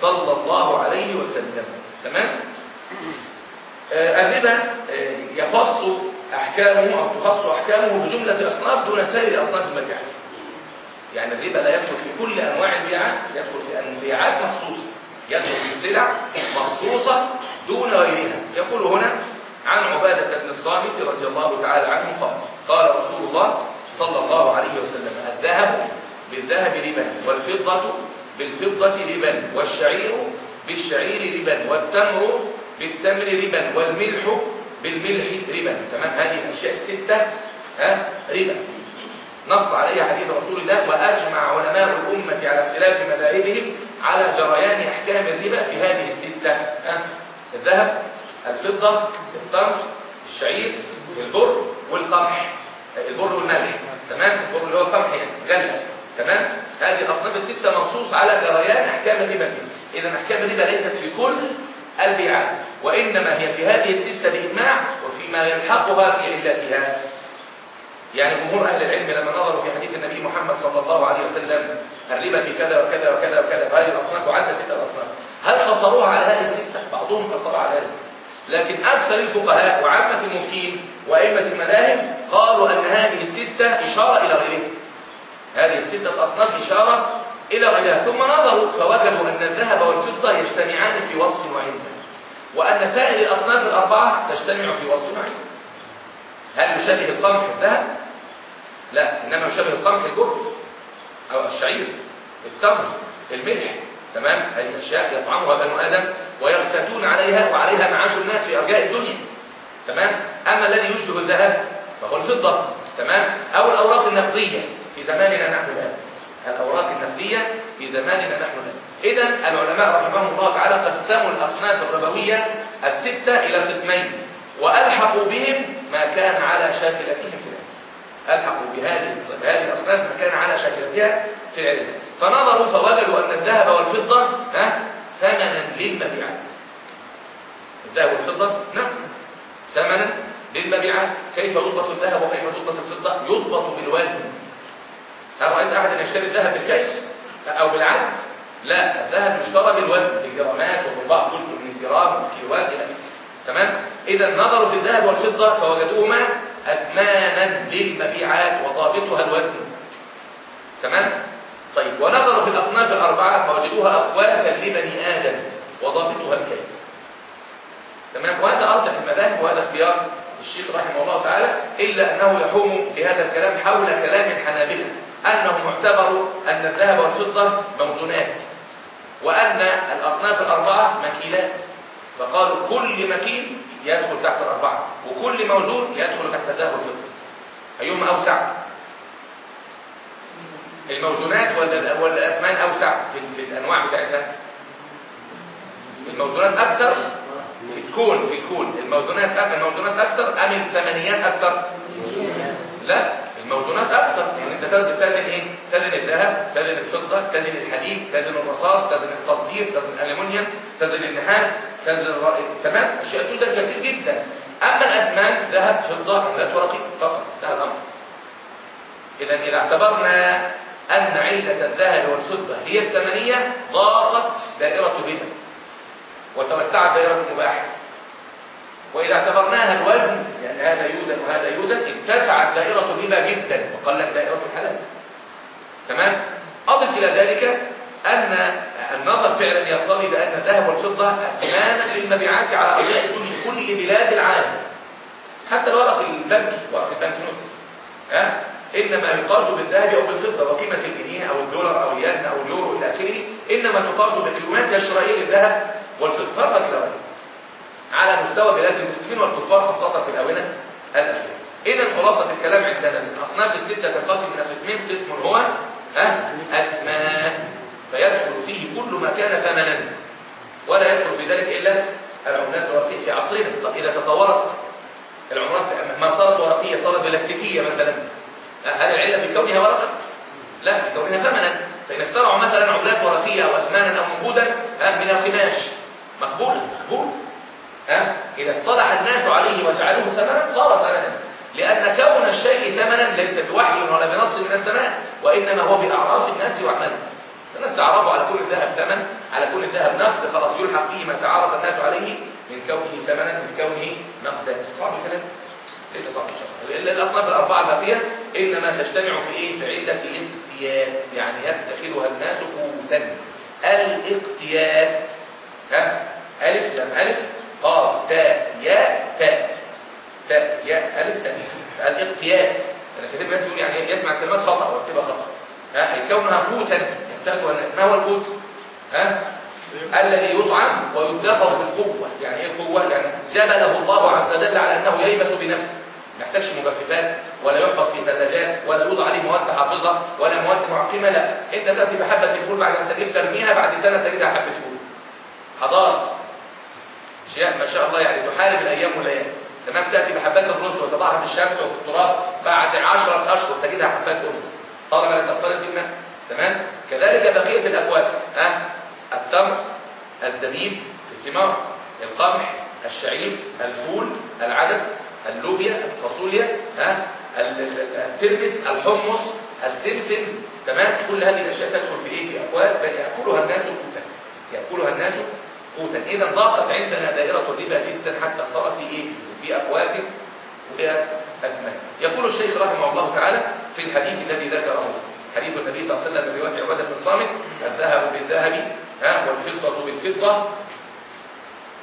[SPEAKER 1] صلى الله عليه وسلم. تمام؟ آه الربا آه يخص أحكامه أو تخص أحكامه بجملة أصناف دون سائر أصناف المبيعات يعني الربا لا يدخل في كل أنواع البيعات يدخل في البيعات مخصوصة يدخل في سلع مخصوصة دون غيرها. يقول هنا عن عبادة بن الصامت رضي الله تعالى عنه قال قال رسول الله صلى الله عليه وسلم الذهب بالذهب ربا والفضة بالفضة ربا والشعير بالشعير ربا والتمر بالتمر ربا والملح بالملح ربا تمام؟ هذه الأشياء الستة ها؟ ربا. نص عليها حديث رسول الله وأجمع علماء الأمة على اختلاف مذاهبهم على جريان أحكام الربا في هذه الستة ها؟ الذهب الفضة التمر الشعير البر والقمح. البر والملح. تمام؟ البر اللي هو القمح يعني غلة تمام؟ هذه الأصناف الستة منصوص على جريان أحكام الربا فيه إذا أحكام الربا ليست في كل البيعات وإنما هي في هذه الستة بإجماع وفيما يلحقها في علتها. يعني جمهور أهل العلم لما نظروا في حديث النبي محمد صلى الله عليه وسلم الربا في كذا وكذا وكذا وكذا فهذه الأصناف وعد ستة أصناف هل قصروها على هذه الستة؟ بعضهم قصرها على هذه الستة. لكن أكثر الفقهاء وعامة المفتين وأئمة المذاهب قالوا أن هذه الستة إشارة إلى غيرها هذه الستة أصناف إشارة إلى غيرها. ثم نظروا فوجدوا أن الذهب والفضة يجتمعان في وصف وعلم وأن سائر الأصناف الأربعة تجتمع في وصف وعلم هل يشابه القمح الذهب؟ لا إنما يشابه القمح البر أو الشعير التمر الملح. تمام؟ هذه أشياء يطعمها بنو آدم ويقتاتون عليها وعليها معاش الناس في أرجاء الدنيا. تمام؟ أما الذي يشبه الذهب فهو الفضة. تمام؟ أو الأوراق النقدية في زماننا نحن الآن الأوراق النقدية في زماننا نحن الآن إذا العلماء رحمهم الله تعالى قسموا الأصناف الربوية الستة إلى قسمين وألحقوا بهم ما كان على شاكلتهم في العلم ألحقوا بهذه بهذه الأصناف كان على شاكلتها في العلم فنظروا فوجدوا أن الذهب والفضة ها ثمنا للمبيعات. الذهب والفضة؟ نعم. ثمنا للمبيعات. كيف يضبط الذهب وكيف يضبط الفضة؟ يضبط بالوزن. هل رأيت أحدا يشتري الذهب بالكيف؟ أو بالعد لا الذهب يشترى بالوزن بالجرامات وبالبعض جزء من الجرام والكيلوات إلى تمام؟ إذا نظروا في الذهب والفضة فوجدوهما أثمانا للمبيعات وضابطها الوزن. تمام؟ طيب ونظروا في الأصناف الأربعة فوجدوها أخواتا لبني آدم وضابطها الكيف. تمام؟ وهذا أرجح المذاهب وهذا اختيار الشيخ رحمه الله تعالى إلا أنه يحوم بهذا الكلام حول كلام الحنابلة أنهم اعتبروا أن الذهب والفضة موزونات وأن الأصناف الأربعة مكيلات. فقالوا كل مكيل يدخل تحت الأربعة وكل موزون يدخل تحت الذهب والفضة. أيهما أوسع؟ الموزونات ولا ولا الأثمان أوسع في, في الأنواع بتاعتها الموزونات أكثر في الكون في الكون. الموزونات الموزونات أكثر أم الثمانيات أكثر؟ لا. الموزونات أكثر يعني أنت تزن تزن إيه؟ تزن الذهب تزن الفضة تزن الحديد تزن الرصاص تزن التصدير تزن الألمنيوم تزن النحاس الرأي تمام؟ أشياء توزن كثير جدا. أما الأثمان ذهب فضة عملات ورقية فقط. انتهى الأمر. إذا إذا اعتبرنا أن علة الذهب والفضة هي الثمنية ضاقت دائرة الربا وتوسعت دائرة المباح وإذا اعتبرناها الوزن لأن هذا يوزن وهذا يوزن اتسعت دائرة الربا جدا وقلت دائرة الحلال. تمام؟ أضف إلى ذلك أن النظر فعلا يقتضي بأن الذهب والفضة أثمانا للمبيعات على أرجاء كل بلاد العالم. حتى الورق البنكي ورق البنك نوت. ها؟ إنما يقاس بالذهب أو بالفضة وقيمة الجنيه أو الدولار أو الين أو اليورو إلى آخره إنما تقاس بالقيمات الشرائية للذهب والفضة. فقط لا غير على مستوى بلاد المسلمين والكفار خاصة في الآونة الأخيرة. إذا خلاصة الكلام عندنا الأصناف الستة تنقسم إلى قسمين قسم هو ها؟ أثمان فيدخل فيه كل ما كان ثمنا. ولا يدخل في ذلك إلا العملات الورقية في عصرنا. طب إذا تطورت العملات ما صارت ورقية صارت بلاستيكية مثلا هل العلة في كونها ورقة؟ لا في كونها ثمنا. فإن اخترعوا مثلا عملات ورقية أو أثمانا أو من القماش. مقبول؟ مقبول. ها؟ إذا اصطلح الناس عليه وجعلوه ثمنا صار ثمنا. لأن كون الشيء ثمنا ليس بوحي ولا بنص من السماء وإنما هو بأعراف الناس وأعمالهم. الناس تعرفوا على كل الذهب ثمن على كل الذهب نقد خلاص يلحق به ما تعرف الناس عليه من كونه ثمنا من كونه نقدا. صعب الكلام؟ ليس صعب إن شاء الله. الأصناف الأربعة الباقيه إنما تجتمع في إيه؟ في عدة الاقتيات يعني يتخذها الناس قوتا. الاقتيات ها؟ ألف لم ألف. قاف تاء ياء تاء. تاء ياء ألف تاء. الاقتيات أنا كاتب بس يقول يعني يسمع كلمات خطأ ويكتبها خطأ. ها أي كونها قوتا يحتاجها الناس ما هو القوت؟ ها؟ الذي يطعم ويدخر بالقوة. يعني إيه القوة؟ يعني جبله الله عز وجل على أنه ييبس بنفسه. ما يحتاجش مجففات ولا يحفظ في ثلاجات ولا يوضع عليه مواد حافظة ولا مواد معقمة لا. إنت تأتي بحبة الفول بعد أن تجيب ترميها بعد سنة تجدها حبة فول. حضاره أشياء ما شاء الله يعني تحارب الأيام والليالي. تمام تاتي بحبات الرز وتضعها في الشمس وفي التراب بعد عشرة أشهر تجدها حبات رز. طالما لم تختلط بالماء تمام؟ كذلك بقية الأقوات ها؟ التمر الزبيب في الثمار القمح الشعير الفول العدس اللوبيا الفاصوليا ها؟ الترمس الحمص السمسم. تمام؟ كل هذه الأشياء تدخل في إيه؟ في اكواد بل يأكلها الناس قوتا يأكلها الناس قوتا إذا ضاقت عندنا دائرة الربا جدا حتى صار في إيه؟ في اكواد واثمان يقول الشيخ رحمه الله تعالى في الحديث الذي ذكره حديث النبي صلى الله عليه وسلم من روايه عباده بن الصامت الذهب بالذهب ها والفضة بالفضة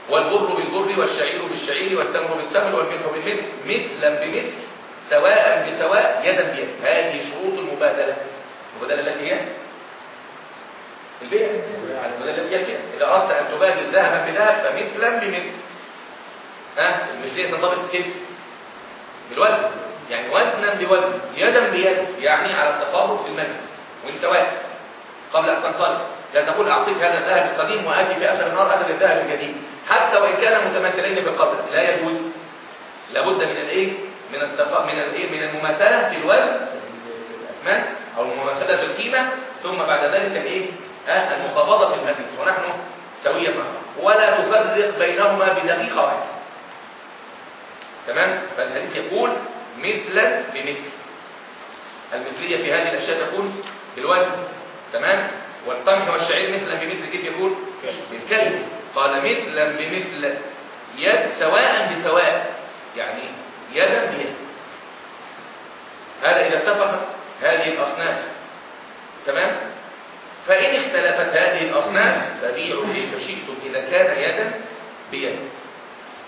[SPEAKER 1] والبر بالبر والشعير بالشعير والتمر بالتمر والملح بالملح مثلا بمثل سواء بسواء يدا بيد. هذه شروط المبادلة. المبادلة التي هي البيع. يعني التي هي البيع إذا أردت أن تبادل ذهبا بذهب فمثلا بمثل. ها؟ المثليه تنضبط كيف بالوزن. يعني وزنا بوزن يدا بيد يعني على التقارب في المجلس. وأنت واقف قبل أن تنصرف. لا تقول أعطيك هذا الذهب القديم وآتي في اخر النهار اخذ الذهب الجديد. حتى وإن كان متماثلين في لا يجوز. لابد من الإيه؟ من التق... من الإيه؟ من المماثلة في الوزن. أو المماثلة في القيمة. ثم بعد ذلك الإيه؟ المقابضه في المجلس ونحن سويا مع بعض ولا تفرق بينهما بدقيقة واحدة. تمام؟ فالحديث يقول مثلا بمثل. المثلية في هذه الأشياء تكون بالوزن. تمام؟ والقمح والشعير مثلا بمثل كيف يكون بالكلمة قال مثلا بمثل يد سواء بسواء يعني يدا بيد. هذا إذا اتفقت هذه الأصناف. تمام؟ فإن اختلفت هذه الأصناف فبيعوا كيف شئتم إذا كان يدا بيد.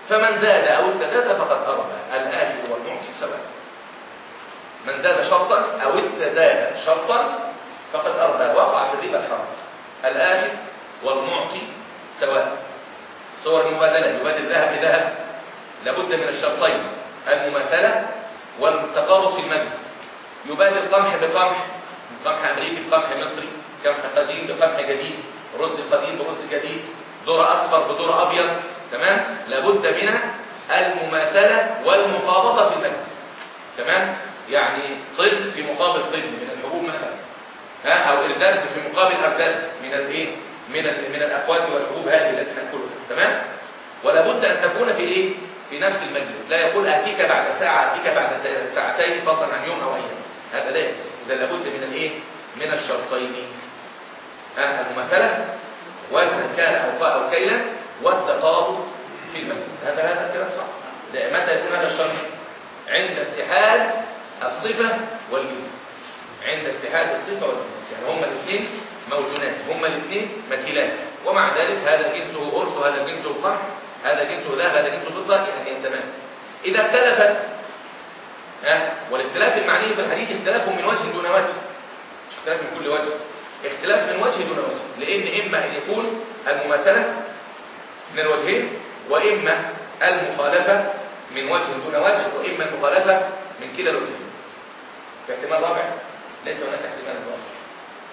[SPEAKER 1] فمن زاد أو استزاد فقد أربى الآخر والمعطي سواء. من زاد شرطا أو استزاد شرطا فقد أربى وقع في الربا الحرام. الآخر والمعطي سواء. صور المبادلة. يبادل ذهب بذهب. لابد من الشرطين. المماثلة والتقارب في المجلس. يبادل قمح بقمح. قمح أمريكي بقمح مصري. قمح قديم بقمح جديد رز قديم برز جديد ذرة أصفر بذرة أبيض تمام؟ لابد من المماثلة والمقابضة في المجلس تمام؟ يعني طل في مقابل طل من الحبوب مثلا ها؟ أو إرداد في مقابل أرداد من الإيه؟ من من الأقوات والحبوب هذه التي نأكلها تمام؟ ولا بد أن تكون في إيه؟ في نفس المجلس. لا يقول آتيك بعد ساعة آتيك بعد ساعتين فضلا عن يوم أو أيام. هذا لا إذا لابد من الإيه؟ من الشرطين. ها المماثله وزنا كان أو أو كيلا والتقارب في المجلس. هذا هذا الكلام صح. متى يكون هذا الشرط؟ عند اتحاد الصفة والجنس. عند اتحاد الصفة والجنس. يعني هما الاثنين موزونات هما الاثنين مكيلات ومع ذلك هذا جنسه أرز وهذا جنسه قمح هذا جنسه ذهب هذا جنسه فضة يعني تمام إذا اختلفت ها والاختلاف المعني في الحديث اختلاف من وجه دون وجه. مش اختلاف من كل وجه. اختلاف من وجه دون وجه لأن إما أن يكون المماثلة من الوجهين وإما المخالفة من وجه دون وجه وإما المخالفة من كلا الوجهين في احتمال رابع ليس هناك احتمال رابع.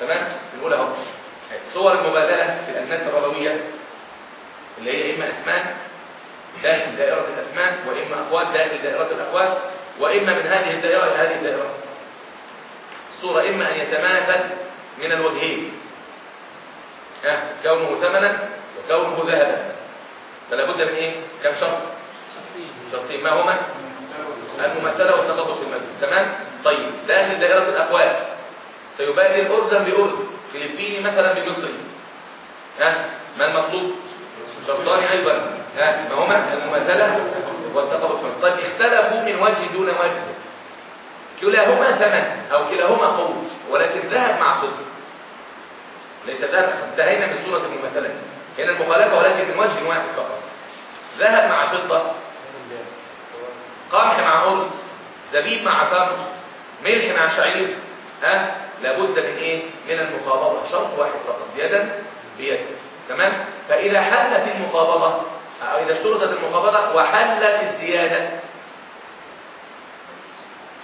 [SPEAKER 1] تمام؟ بنقول أهو. صور المبادلة في الاجناس الربوية اللي هي إما أثمان داخل دائرة الأثمان وإما اقوات داخل دائرة الاقوات وإما من هذه الدائرة إلى هذه الدائرة. الصورة إما أن يتماثل من الوجهين. ها كونه ثمنا وكونه ذهبا. فلا بد من إيه؟ كم شرط؟ شرطين. ما هما؟ الممثلة والتخبط في المجلس. تمام؟ طيب داخل دائرة الأقوال. سيبادل ارزا بأرز. فلبيني مثلا بمصري. ها ما المطلوب؟ شرطان أيضا. ها ما هما؟ المماثله والتخبط في المجلس. طيب اختلفوا من وجه دون وجه. كلاهما ثمن أو كلاهما قوت. ولكن ذهب مع فضه ليس ذهب انتهينا من صوره المماثله هنا المخالفة ولكن من وجه واحد فقط. ذهب مع فضة قمح مع أرز زبيب مع تمر ملح مع شعير. ها؟ لابد من إيه؟ من المقابضه شرط واحد فقط يدا بيد. تمام؟ فإذا حلت المقابضه أو إذا اشترطت المقابضه وحلت الزيادة.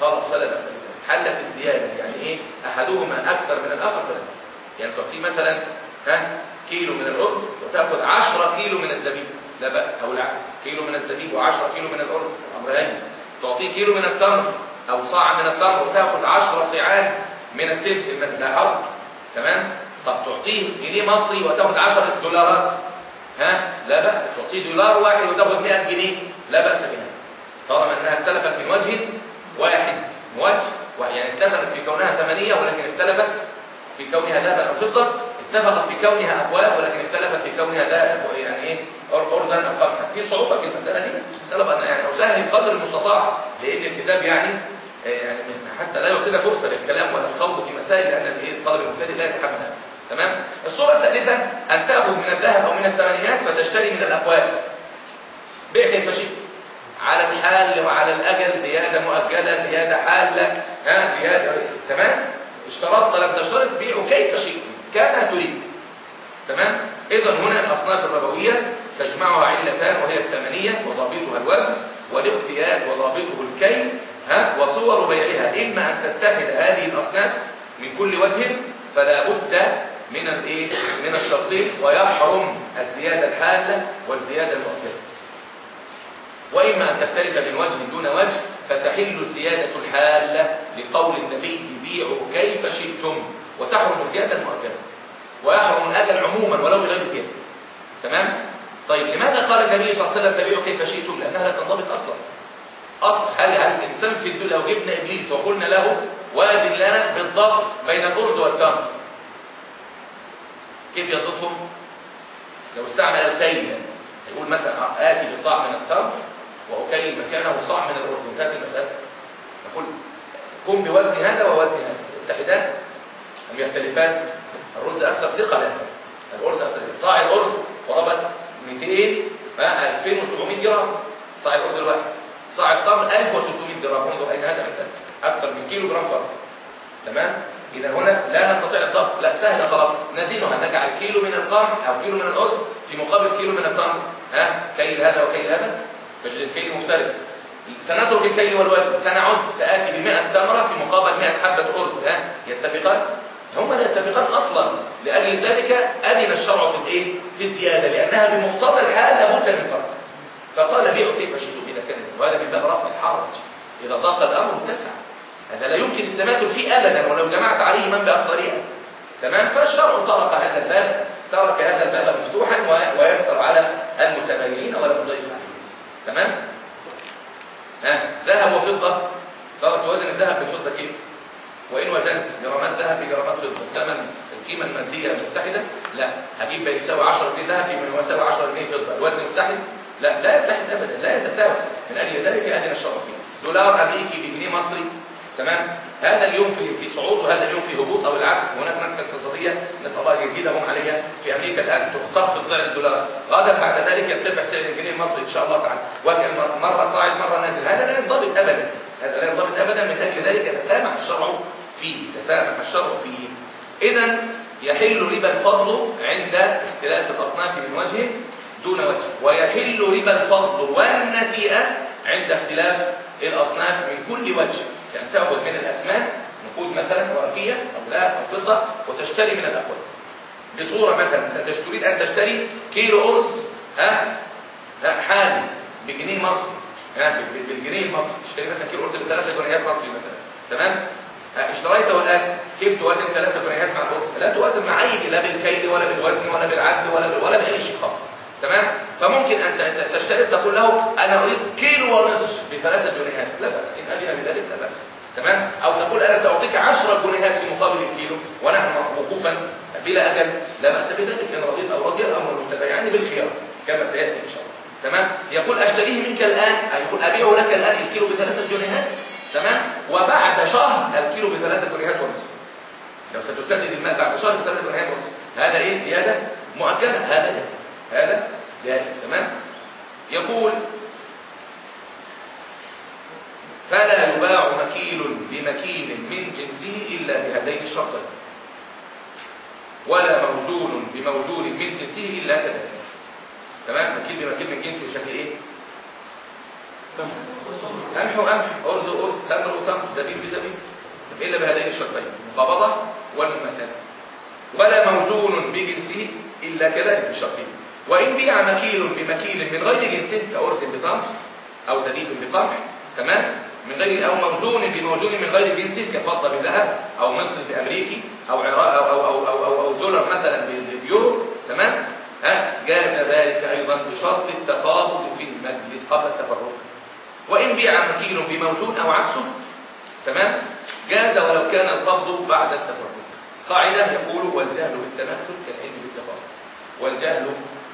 [SPEAKER 1] خلاص فلا بأس حلت الزيادة يعني إيه؟ أحدهما أكثر من الآخر فلا بأس. يعني تعطيه مثلا ها كيلو من الأرز وتأخذ 10 كيلو من الزبيب. لا بأس أو العكس كيلو من الزبيب و10 كيلو من الأرز أمر هين. تعطيه كيلو من التمر أو صاع من التمر وتاخد 10 صيعان من السلسل مثل حرج تمام؟ طب تعطيه جنيه مصري وتاخد 10 دولارات. ها؟ لا بأس تعطيه دولار واحد وتاخد 100 جنيه. لا بأس بها. طالما أنها اختلفت من وجه واحد وجه يعني اتفقت في كونها ثمنية ولكن اختلفت في كونها ذهبا أو فضة اتفقت في كونها أبواب ولكن اختلفت في كونها ذهب يعني إيه أرزا أو قمحا في صعوبة في المسألة دي. مسألة يعني أو سهل بقدر المستطاع لأن الكتاب يعني يعني حتى لا يعطينا فرصة للكلام ولا الخوض في مسائل لأن الطالب المبتدئ لا يتحمل تمام؟ الصورة الثالثة أن تأخذ من الذهب أو من الثمانيات فتشتري من الأقوال بيع كيف شئت على الحال وعلى الأجل زيادة مؤجلة زيادة حالة ها زيادة. تمام؟ اشترطت لم تشترط بيعه كيف شئت كما تريد. تمام؟ إذا هنا الأصناف الربوية تجمعها علتان وهي الثمنية وضابطها الوزن والاختيار وضابطه الكيل ها؟ وصور بيعها. إما أن تتحد هذه الأصناف من كل وجه فلا بد من الإيه؟ من الشرطين ويحرم الزيادة الحالة والزيادة المؤكدة وإما أن تختلف من وجه دون وجه فتحل الزيادة الحالة لقول النبي بيعوا كيف شئتم وتحرم الزيادة المؤكدة ويحرم الأجل عموما ولو بغير زيادة. تمام؟ طيب لماذا قال النبي صلى الله عليه وسلم تبيعوا كيف شئتم؟ لأنها لا تنضبط أصلا. أصل هل هل الإنسان في الدنيا لو جبنا إبليس وقلنا له وازن لنا بالضبط بين الأرز والتمر كيف يضبطهم؟ لو استعمل الكيل يقول مثلا آتي بصاع من التمر وأكيل مكانه صاع من الأرز انتهت المسألة نقول قم بوزن هذا ووزن هذا. يتحدان أم يختلفان؟ الرز أكثر ثقة له الأرز أكثر صاع الأرز قرابة 200 ما 2700 جرام. صاع الأرز الواحد. صاع التمر 1600 جرام. انظر أين هذا من أكثر من كيلو جرام فرق تمام؟ إذا هنا لا نستطيع الضغط. لا سهل خلاص. نزينها نجعل كيلو من القمح أو كيلو من الأرز في مقابل كيلو من التمر؟ ها؟ كيل هذا وكيل هذا. فجد الكيل مختلف. سنترك الكيل والوزن. سنعد. سآتي ب 100 تمرة في مقابل 100 حبة أرز. ها؟ يتفقان؟ هما لا يتفقان أصلا. لأجل ذلك أذن الشرع في الإيه؟ في الزيادة. لأنها بمقتضى الحال لابد من فرق. فقال بيعوا كيف شئتم إذا كان وهذا من باب الحرج. إذا ضاق الأمر اتسع. هذا لا يمكن التماثل فيه أبدا. ولو جمعت عليه من بأفضلها تمام؟ فالشرع طرق هذا الباب. ترك هذا الباب مفتوحا ويسر على المتباينين. ولا عليه تمام؟ ها؟ ذهب وفضة. ترى توازن الذهب بالفضة كيف وإن وزنت جرامات ذهب بجرامات فضة. ثمن القيمة المادية متحدة لا. هجيب بقى يساوي 10 جنيه ذهب بما يساوي 10 جنيه فضة. الوزن متحد لا. لا يتحد أبدا. لا يتساوي من أجل ذلك أذن الشرع فيه دولار أمريكي بجنيه مصري تمام؟ هذا اليوم في في صعود وهذا اليوم في هبوط أو العكس. هناك نكسه اقتصادية نسأل الله أن يزيدهم عليها في أمريكا الآن. تخفض سعر الدولار. غدا بعد ذلك يرتفع سعر الجنيه المصري إن شاء الله تعالى. وكان مرة صاعد مرة نازل. هذا لا ينضبط ابدا. هذا لا ينضبط ابدا. من أجل ذلك تسامح الشرع فيه. تسامح الشرع فيه. اذا يحل ربا الفضل عند اختلاف الأصناف من وجه دون وجه. ويحل ربا الفضل والنسيئه عند اختلاف الأصناف من كل وجه. يعني تأخذ من الأثمان نقود مثلا ورقية أو ذهب أو فضة وتشتري من الأقوال. بصورة مثلا أنت تريد أن تشتري كيلو أرز ها؟ حالي بجنيه مصري ها؟ بالجنيه المصري. تشتري مثلا كيلو أرز بثلاثة جنيهات مصري مثلا تمام؟ اشتريته الآن كيف توازن ثلاثة جنيهات مع الأرز؟ لا توازن مع أي لا بالكيل ولا بالوزن ولا بالعد ولا ولا بأي شيء خالص. تمام؟ فممكن أن تشتري تقول له أنا أريد كيلو ونصف بثلاثة جنيهات. لا بأس إن أجل بذلك لا بأس. تمام؟ أو تقول أنا سأعطيك عشرة جنيهات في مقابل الكيلو ونحن وقوفا بلا أجل. لا بأس بذلك إن رضيت أو رضي الأمر المتبعان بالخيار كما سيأتي إن شاء الله. تمام؟ يقول أشتريه منك الآن؟ أي يقول أبيعه لك الآن الكيلو بثلاثة جنيهات؟ تمام؟ وبعد شهر الكيلو بثلاثة جنيهات ونصف. لو ستسدد المال بعد شهر بثلاثة جنيهات ونصف. هذا إيه؟ زيادة مؤكدة هذا جائز هذا جائز تمام؟ يقول فلا يباع مكيل بمكيل من جنسه إلا بهذين الشرطين ولا موزون بموزون من جنسه إلا كذلك تمام؟ مكيل بمكيل من جنسه بشكل إيه؟ قمح وقمح أرز وأرز تمر وتمر زبيب بزبيب إلا بهذين الشرطين المقابضة والمماثلة ولا موزون بجنسه إلا كذلك بشرطين. وإن بيع مكيل بمكيل من غير جنسه كأرز بتمر أو زبيب بقمح تمام؟ من غير أو موزون بموزون من غير جنسه كفضة بذهب أو مصر بأمريكي أو عراق أو أو أو أو, أو دولار مثلا باليورو تمام؟ ها؟ جاز ذلك أيضا بشرط التقابض في المجلس قبل التفرق. وإن بيع مكيل بموزون أو عكسه تمام؟ جاز ولو كان القصد بعد التفرق. قاعدة يقول والجهل بالتماثل كالعلم بالتفاضل والجهل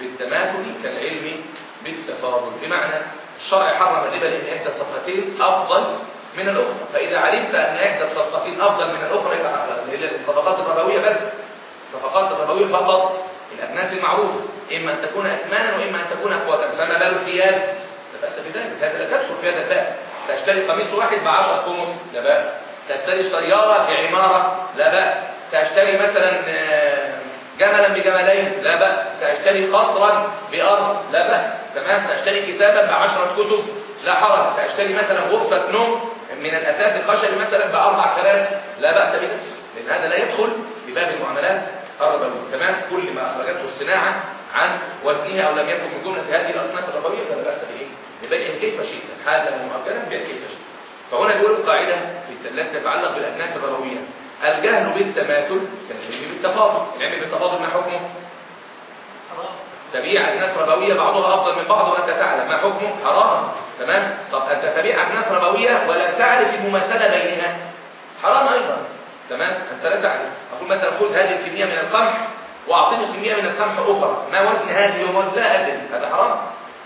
[SPEAKER 1] بالتماثل كالعلم بالتفاضل. بمعنى الشرع حرم الربا لأن إحدى الصفقتين أفضل من الأخرى. فإذا علمت أن إحدى الصفقتين أفضل من الأخرى يبقى الصفقات الربوية بس. الصفقات الربوية فقط الأجناس المعروفة. إما أن تكون أثمانا وإما أن تكون أقواتا. فما بال الثياب لا بأس بذلك. هذا لا تدخل في هذا الباب. سأشتري قميص واحد ب 10 قمص لا بأس. سأشتري سيارة بعمارة لا بأس. سأشتري مثلا جملا بجملين لا بأس. سأشتري قصرا بأرض لا بأس. تمام؟ سأشتري كتابا بعشرة كتب لا حرج. سأشتري مثلا غرفة نوم من الأثاث الخشبي مثلا بأربع كراسي لا بأس بذلك لأن هذا لا يدخل في باب المعاملات الربوية تمام؟ كل ما أخرجته الصناعة عن وزنها أو لم يكن من جملة هذه الأصناف الربوية فلا بأس بإيه؟ ببيعه كيف شئت. حالا ومؤجلا بيع كيف شئت. فهنا يقول القاعدة التي تتعلق بالأجناس الربوية الجهل بالتماثل كالعلم بالتفاضل العلم بالتفاضل ما حكمه؟ تبيع أجناس ربوية بعضها أفضل من بعض وأنت تعلم ما حكمه؟ حرام تمام؟ طب أنت تبيع أجناس ربوية ولا تعرف المماثلة بينها حرام أيضا تمام؟ أنت لا تعرف أقول مثلا خذ هذه الكمية من القمح وأعطيني كمية من القمح أخرى ما وزن هذه ووزن لا أدري هذا حرام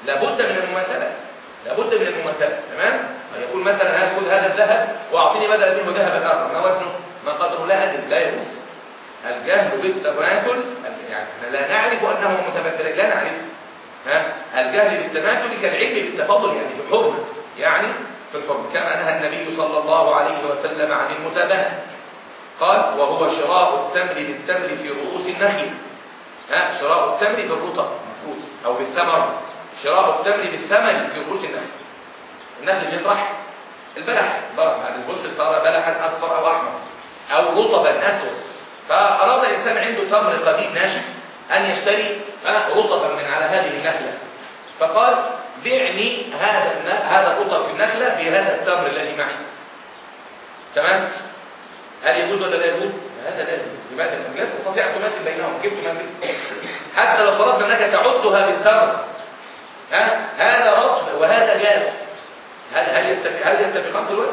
[SPEAKER 1] لابد من المماثلة لابد من المماثلة تمام؟ يقول مثلا خذ هذا الذهب وأعطيني بدل منه ذهب آخر ما وزنه؟ ما قدره لا أدري لا يجوز الجهل بالتماثل يعني إحنا لا نعرف أنه متمثل لا نعرف. ها؟ الجهل بالتماثل كالعلم بالتفاضل يعني في الحرمة يعني في الحرمة. كما نهى النبي صلى الله عليه وسلم عن المزابنه قال وهو شراء التمر بالتمر في رؤوس النخل ها؟ شراء التمر بالرطب أو بالثمر شراء التمر بالثمن في رؤوس النخل النخل بيطرح. البلح. ضرب هذا البص صار بلحا أصفر أو أحمر. أو رطبا اسود فأراد إنسان عنده تمر قديم ناشف أن يشتري رطبا من على هذه النخلة. فقال بعني هذا هذا الرطب في النخلة بهذا التمر الذي معي. تمام؟ هل يجوز ولا لا يجوز؟ هذا لا يجوز. لماذا؟ لا تستطيع أن تمثل بينهم. كيف تمثل حتى لو فرضنا أنك تعدها بالتمر ها هذا رطب وهذا جاف هل هل يتفق هل يتفقان في الوزن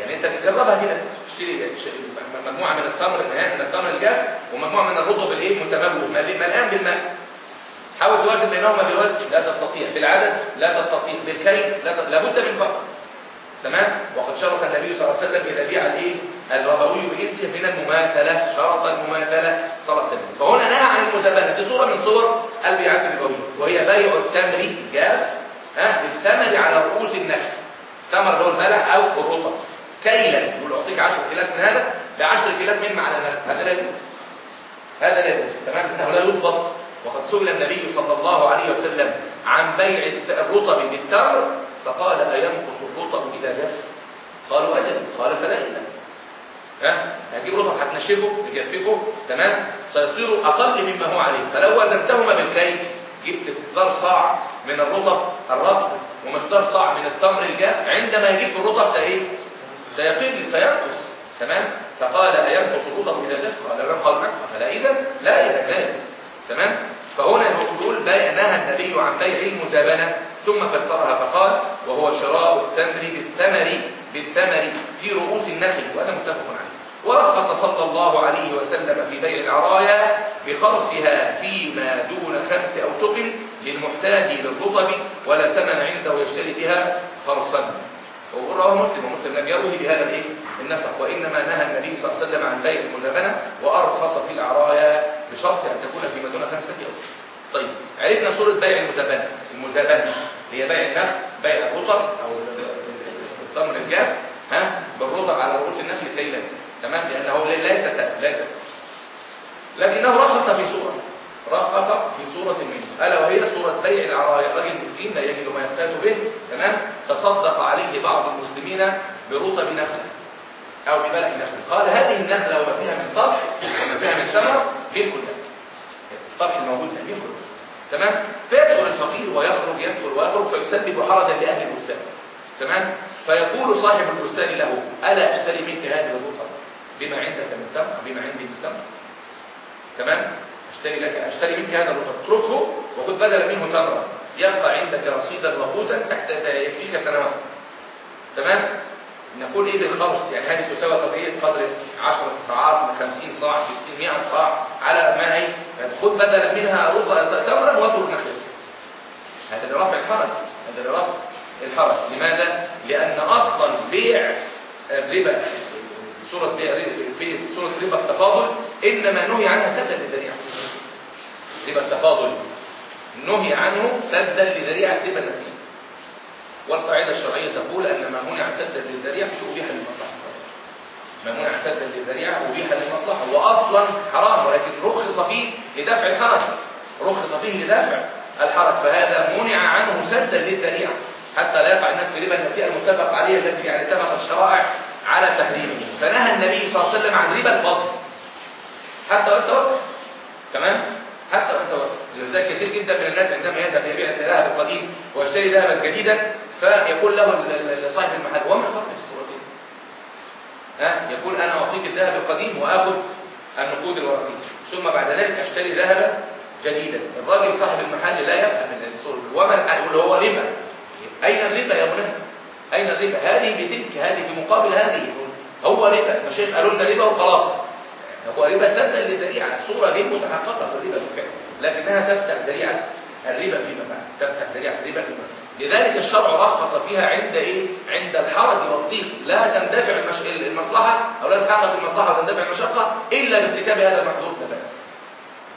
[SPEAKER 1] يعني انت تجربها كده تشتري مجموعة من التمر من التمر الجاف ومجموعة من الرطب الايه؟ متموج ملآن بالماء. حاول توازن بينهما بالوزن لا تستطيع. بالعدد لا تستطيع. بالكيل لا ت... لابد من فرق. تمام؟ وقد شرط النبي صلى الله عليه وسلم إلى بيع الايه؟ الربوي بجنسه من المماثلة. شرط المماثلة. صلى الله عليه وسلم. فهنا نهى عن المزابنه دي صورة من صور البيعات الربوية. وهي بيع التمر الجاف ها؟ بالثمر على رؤوس النخل. ثمر اللي هو البلح أو الرطب. كيلا يقول أعطيك 10 كيلات من هذا ب 10 كيلات من النخل هذا لا يجوز. هذا لا يجوز. تمام؟ إنه لا يضبط. وقد سئل النبي صلى الله عليه وسلم عن بيع الرطب بالتمر فقال أينقص الرطب إذا جف؟ قالوا أجل. قال فلا اذا ها؟ هتجيب رطب هتنشفه تجففه تمام؟ سيصير أقل مما هو عليه. فلو وزنتهما بالكيل جبت مقدار صاع من الرطب الرطب ومقدار صاع من التمر الجاف عندما يجف الرطب سايه سيقل سينقص. تمام؟ فقال أينقص الرطب إذا جف قال لم قال نعم فلا إذا لا لا تمام؟ فهنا يقول نهى النبي عن بيع المزابنة ثم فسرها فقال وهو شراء التمر بالثمر بالثمر في رؤوس النخل وهذا متفق عليه. ورخص صلى الله عليه وسلم في بيع العرايا بخرسها فيما دون خمس أوسق للمحتاج للرطب ولا ثمن عنده يشتري بها خرصا. ورواه مسلم ومسلم لم يروه بهذا الإيه؟ النسق وإنما نهى النبي صلى الله عليه وسلم عن بيع المزابنه وأرخص في العرايا بشرط أن تكون فيما دون خمسة اوسق طيب عرفنا صورة بيع المزابنه المزابنه هي بيع النخل بيع الرطب أو التمر الجاف ها؟ بالرطب على رؤوس النخل كيلا تمام؟ لأنه لا يتساءل لا يتساءل. لكنه رخص في سوره رخص في سورة منه ألا وهي سورة بيع العرايا. رجل مسكين لا يجد ما يفتات به. تمام؟ تصدق عليه بعض المسلمين برطب نخل أو ببلح نخل. قال هذه النخلة وما فيها من طرح وما فيها من ثمر ملك له الطرح الموجود ده ملك تمام؟ فيدخل الفقير ويخرج يدخل ويخرج فيسبب حرجا لأهل البستان. تمام؟ فيقول صاحب البستان له ألا أشتري منك هذه الرطب بما عندك من تمر بما عندي من تمر تمام؟ أشتري لك أشتري منك هذا الرطب. اتركه وخذ بدلا منه تمرا يبقى عندك رصيدا وقوتا تحت يكفيك سنوات. تمام؟ نقول إيه بالخرص يعني هذه تساوي قضية قدر 10 صاعات 50 صاع 60 100 صاع على ما هي. خذ بدلا منها رطب تمرا واترك نخله هذا لرفع الحرج. هذا لرفع الحرج. لماذا؟ لأن أصلا بيع الربا سورة في سورة ربا التفاضل إنما نهي عنها سدا لذريعة ربا التفاضل. نهي عنه سدا لذريعة ربا النسيم والقاعدة الشرعية تقول أن ما منع سدا للذريعة أبيح للمصلحة. ما منع سدا للذريعة أبيح للمصلحة. وأصلا حرام ولكن رخص فيه لدفع الحرج. رخص فيه لدفع الحرج. فهذا منع عنه سدا للذريعة. حتى لا يقع الناس في ربا النسيئة المتفق عليه التي يعني اتفقت الشرائع على تحريمه. فنهى النبي صلى الله عليه وسلم عن ربا الفضل حتى وانت وقت تمام؟ حتى وانت وقت لذلك كثير جدا من الناس عندما يذهب يبيع الذهب القديم ويشتري ذهبا جديدا فيقول له صاحب المحل وما الفرق في الصورتين؟ ها؟ يقول أنا أعطيك الذهب القديم وأخذ النقود الورقيه ثم بعد ذلك أشتري ذهبا جديدا. الراجل صاحب المحل لا يفهم الصورة. وما هو ربا. أين الربا يا منى أين الربا؟ هذه بتلك هذه في مقابل هذه. هو ربا. المشايخ قالوا لنا ربا وخلاص. هو ربا سدا للذريعة الصورة غير متحققة في الربا لكنها تفتح ذريعة الربا فيما بعد. تفتح ذريعة الربا فيما بعد. لذلك الشرع رخص فيها عند إيه؟ عند الحرج والضيق. لا تندفع المش... المصلحة أو لا تحقق المصلحة وتندفع المشقة إلا بارتكاب هذا المحظور بأس.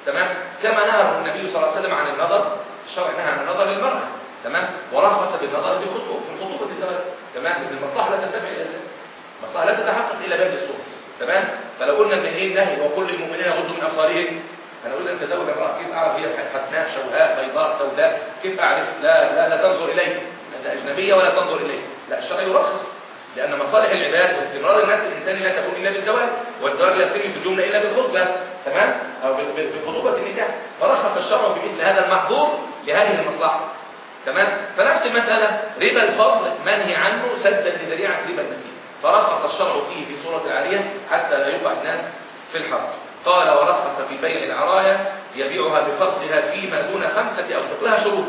[SPEAKER 1] تمام؟ كما نهى النبي صلى الله عليه وسلم عن النظر الشرع نهى عن النظر للمرأة. تمام؟ ورخص بالنظر في الخطوبه في خطوبه الزواج تمام؟ ان المصلحة لا تنتفع المصلحة لا تتحقق إلا بعد الصورة. تمام؟ فلو قلنا من إيه النهي وكل المؤمنين يغضوا من أبصارهم أنا أقول أن تزوج امرأة. كيف أعرف هي حسناء شوهاء بيضاء سوداء؟ كيف أعرف؟ لا لا لا تنظر اليه أنت أجنبية ولا تنظر اليه لا الشرع يرخص. لأن مصالح العباد واستمرار الناس الانساني لا تكون إلا بالزواج والزواج لا يتم في الجملة إلا بالخطبة. تمام؟ أو بخطوبة النكاح. فرخص الشرع في مثل هذا المحظور لهذه المصلحة. تمام؟ فنفس المسألة ربا الفضل منهي عنه سدا لذريعة ربا النسيم فرخص الشرع فيه في سورة العالية حتى لا يقع الناس في الحرب. قال ورخص في بيع العرايا يبيعها بفرسها فيما دون خمسة أوسق لها شروط.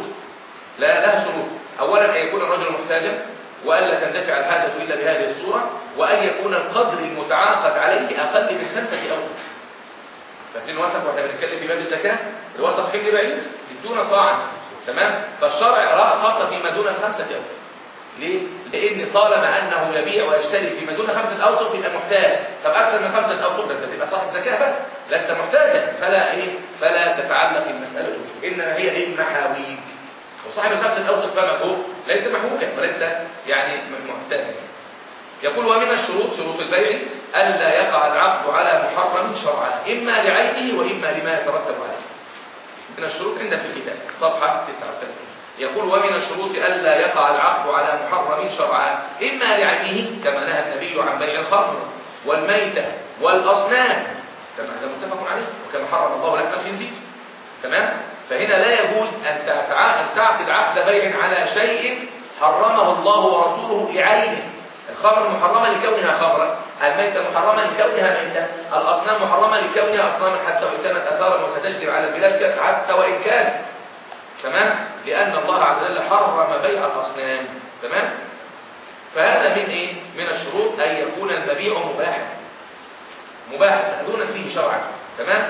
[SPEAKER 1] لا لها شروط. أولا أن يكون الرجل محتاجا وألا تندفع الحاجة إلا بهذه الصورة وأن يكون القدر المتعاقد عليه أقل من خمسة أوسق فاكرين وصف وإحنا بنتكلم في باب الزكاة؟ الوصف حمل بعيد؟ 60 صاعا تمام؟ فالشرع رخص فيما دون الخمسة أوسق ليه؟ لأن طالما أنه يبيع ويشتري فيما دون خمسة أوسق يبقى محتاج. طب أكثر من خمسة أوسق ده تبقى صاحب زكاة بقى. لست محتاجا. فلا إيه؟ فلا تتعلق المسألة إنما هي للمحاويج وصاحب الخمسة أوسق فما فوق ليس محوجا وليس يعني محتاجا. يقول ومن الشروط شروط البيع ألا يقع العقد على محرم شرعا إما لعينه وإما لما يترتب عليه. من الشروط عندك في الكتاب صفحة 39 يقول ومن الشروط ألا يقع العقد على محرم شرعا إما لعينه كما نهى النبي عن بيع الخمر والميتة والأصنام كما هذا متفق عليه وكما حرم الله لحم الخنزير. تمام؟ فهنا لا يجوز أن تعقد عقد بيع على شيء حرمه الله ورسوله لعينه. الخمر محرمة لكونها خمرا الميتة محرمة لكونها ميتة. الأصنام محرمة لكونها أصناما حتى وإن كانت أثارا وستجري على البلاد حتى وإن كانت تمام؟ لأن الله عز وجل حرم بيع الأصنام. تمام؟ فهذا من إيه؟ من الشروط أن يكون المبيع مباحا. مباحا مأذونا فيه شرعا. تمام؟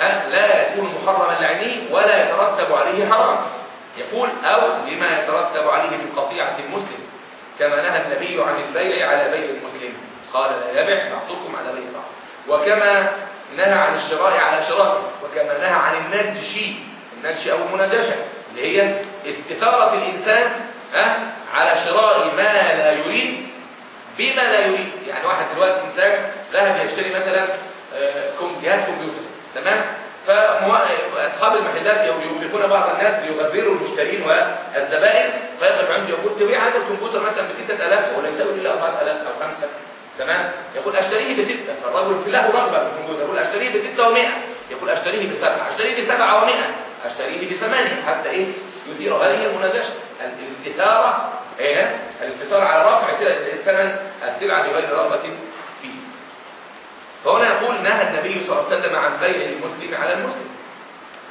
[SPEAKER 1] أه؟ لا يكون محرما لعينه ولا يترتب عليه حرام. يقول أو لما يترتب عليه من قطيعة المسلم كما نهى النبي عن البيع على بيع المسلم. قال لا يبع بعضكم على بيع بعض. وكما نهى عن الشراء على شراء وكما نهى عن النجش. النجش أو المناجشة اللي هي استثارة الإنسان أه؟ على شراء ما لا يريد بما لا يريد. يعني واحد دلوقتي إنسان ذهب يشتري مثلا آه، جهاز كمبيوتر تمام؟ فأصحاب المحلات يوقفون بعض الناس ليغبروا المشترين والزبائن فيقف عنده يقول تبيع هذا الكمبيوتر مثلا ب 6000 وهو لا يساوي إلا 4000 أو 5 تمام؟ يقول أشتريه بستة. فالرجل في له رغبة في الكمبيوتر يقول أشتريه بستة و100 يقول أشتريه بسبعة. أشتريه بسبعة و100 أشتريه بثمانية. حتى إيه؟ يثير هذه المناقشة. الاستثارة إيه؟ الاستثارة على رفع الثمن السلعه بغير رغبة فهنا يقول نهى النبي صلى الله عليه وسلم عن بيع المسلم على المسلم.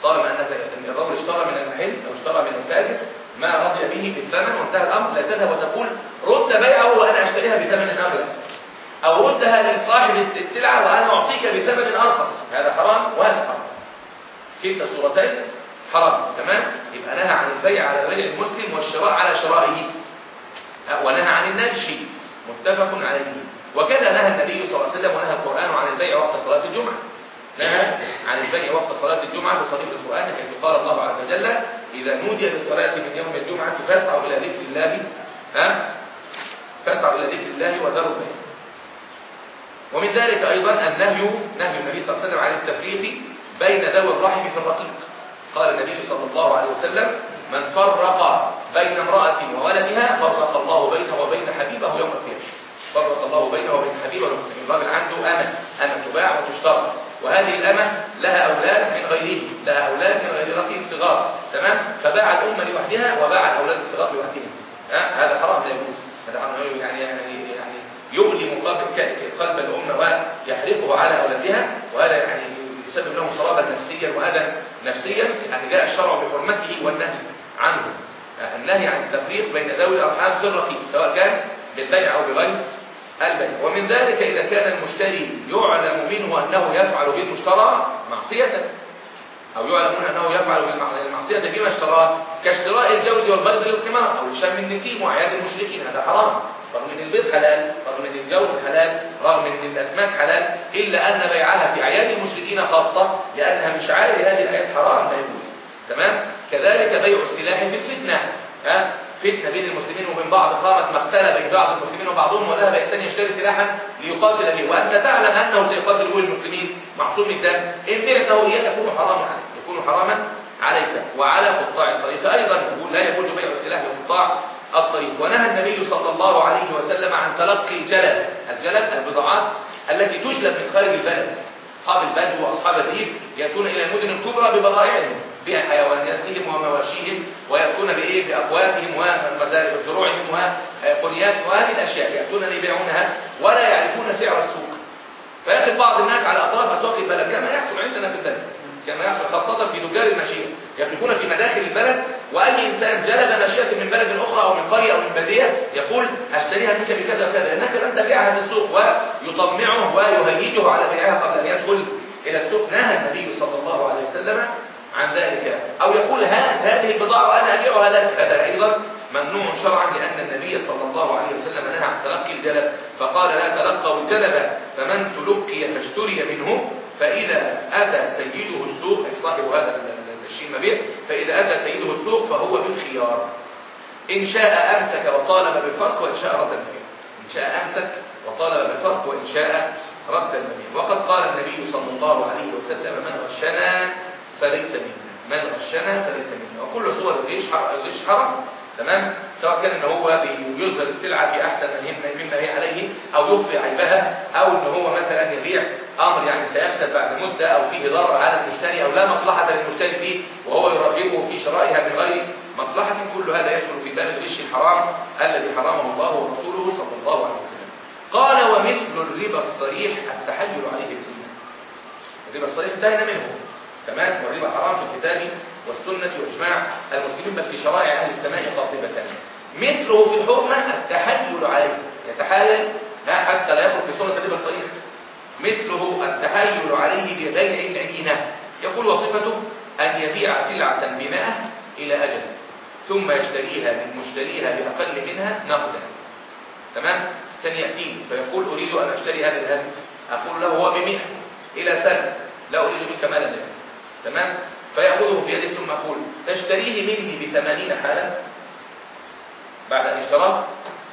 [SPEAKER 1] طالما أن الرجل اشترى من المحل أو اشترى من التاجر ما رضي به بالثمن وانتهى الأمر. لا تذهب وتقول رد بيعه وأنا أشتريها بثمن اغلى أو ردها لصاحب السلعة وأنا أعطيك بثمن أرخص. هذا حرام وهذا حرام. كلتا الصورتين حرام. تمام؟ يبقى نهى عن البيع على بيع المسلم والشراء على شرائه. ونهى عن النجش. متفق عليه. وكذا نهى النبي صلى الله عليه وسلم ونهى القرآن عن البيع وقت صلاة الجمعة. نهى عن البيع وقت صلاة الجمعة بصريح القرآن حيث قال الله عز وجل إذا نودي للصلاة من يوم الجمعة فاسعوا إلى ذكر الله. ها؟ فاسعوا إلى ذكر الله وذروا البيع. ومن ذلك أيضا النهي نهي النبي صلى الله عليه وسلم عن التفريق بين ذوي الرحم في الرقيق. قال النبي صلى الله عليه وسلم من فرق بين امرأة وولدها فرق الله بينه وبين حبيبه يوم القيامة. فرق الله بينه وبين حبيبه الراجل عنده أمة أمة تباع وتشترى. وهذه الأمة لها أولاد من غيره لها أولاد من غير رقيق صغار. تمام؟ فباع الأمة لوحدها وباع الأولاد الصغار لوحدهم. هذا حرام لا يجوز. هذا حرام يعني يعني يعني يؤلم قلب الأمة ويحرقه على أولادها. وهذا يعني يسبب لهم صلابة نفسيا وأذى نفسيا. يعني جاء الشرع بحرمته والنهي عنه. النهي عن التفريق بين ذوي الأرحام في الرقيق سواء كان بالبيع أو بغير البيع ومن ذلك إذا كان المشتري يعلم منه أنه يفعل بالمشترى معصية أو يعلم منه أنه يفعل بالمعصية بما اشتراه كاشتراء الجوز والبيض للثمار أو لشم النسيم وأعياد المشركين. هذا حرام. رغم أن البيض حلال رغم أن الجوز حلال رغم أن الأسماك حلال إلا أن بيعها في أعياد المشركين خاصة لأنها من شعائر هذه الآيات حرام لا يجوز. تمام؟ كذلك بيع السلاح في الفتنة. ها؟ فتنة بين المسلمين وبين بعض قامت مقتلة بين بعض المسلمين وبعضهم وذهب إنسان يشتري سلاحا ليقاتل به. وأنت تعلم أنه سيقاتل به المسلمين. معصوم الدم. بعته إياه يكون حراما يكون حراما عليك. وعلى قطاع الطريق. يقول لا يجوز بيع السلاح لقطاع الطريق. ونهى النبي صلى الله عليه وسلم عن تلقي الجلب الجلب البضاعات التي تجلب من خارج البلد. أصحاب البدو وأصحاب الريف يأتون إلى المدن الكبرى ببضائعهم. بحيواناتهم ومواشيهم ويأتون بإيه؟ بأقواتهم ومزارع زروعهم وقنيات وهذه الأشياء يأتون ليبيعونها ولا يعرفون سعر السوق. فيأتي بعض الناس على أطراف أسواق البلد كما يحصل عندنا في البلد كما يحصل خاصة في تجار الماشية يقفون في مداخل البلد وأي إنسان جلب ماشية من بلد أخرى أو من قرية أو من بدية يقول أشتريها منك بكذا وكذا لأنك لن تبيعها في السوق. ويطمعه ويهيجه على بيعها قبل أن يدخل إلى السوق. نهى النبي صلى الله عليه وسلم عن ذلك. أو يقول هات هذه البضاعة وأنا أبيعها لك هذا أيضا. ممنوع شرعا لأن النبي صلى الله عليه وسلم نهى عن تلقي الجلب. فقال لا تلقوا الجلب فمن تلقي فاشتري منه. فإذا أتى سيده السوق صاحب هذا الشيء مبيع فإذا أتى سيده السوق فهو بالخيار. إن شاء أمسك وطالب بالفرق وإن شاء رد المبيع إن شاء أمسك وطالب بالفرق وإن شاء رد المبيع وقد قال النبي صلى الله عليه وسلم من غشنا فليس منا من غشنا فليس منا وكل صور الغش حرام. تمام؟ سواء كان إن هو بيظهر السلعة في أحسن مما هي عليه أو يخفي عيبها أو إن هو مثلا يبيع أمر يعني سيفسد بعد مدة أو فيه ضرر على المشتري أو لا مصلحة للمشتري فيه وهو يرغبه في شرائها من غير مصلحة. كل هذا يدخل في باب الغش الحرام الذي حرمه الله ورسوله صلى الله عليه وسلم. قال ومثل الربا الصريح التحيل عليه بالايمان الربا الصريح انتهينا منه. تمام؟ والربا حرام في الكتاب والسنة وإجماع المسلمين بل في شرائع أهل السماء قاطبة مثله في الحرمة التحيل عليه. يتحايل حتى لا يخرج في سنة الربا الصريح. مثله التحايل عليه ببيع العينة يقول وصفته أن يبيع سلعة بمائة إلى أجل ثم يشتريها من مشتريها بأقل منها نقدا. تمام؟ سنيأتيه. فيقول أريد أن أشتري هذا الهدف أقول له هو بمئة إلى سنة. لا أريد منك مالا. منه تمام؟ فيأخذه بيده ثم أقول تشتريه مني بثمانين حالا؟ بعد أن اشتراه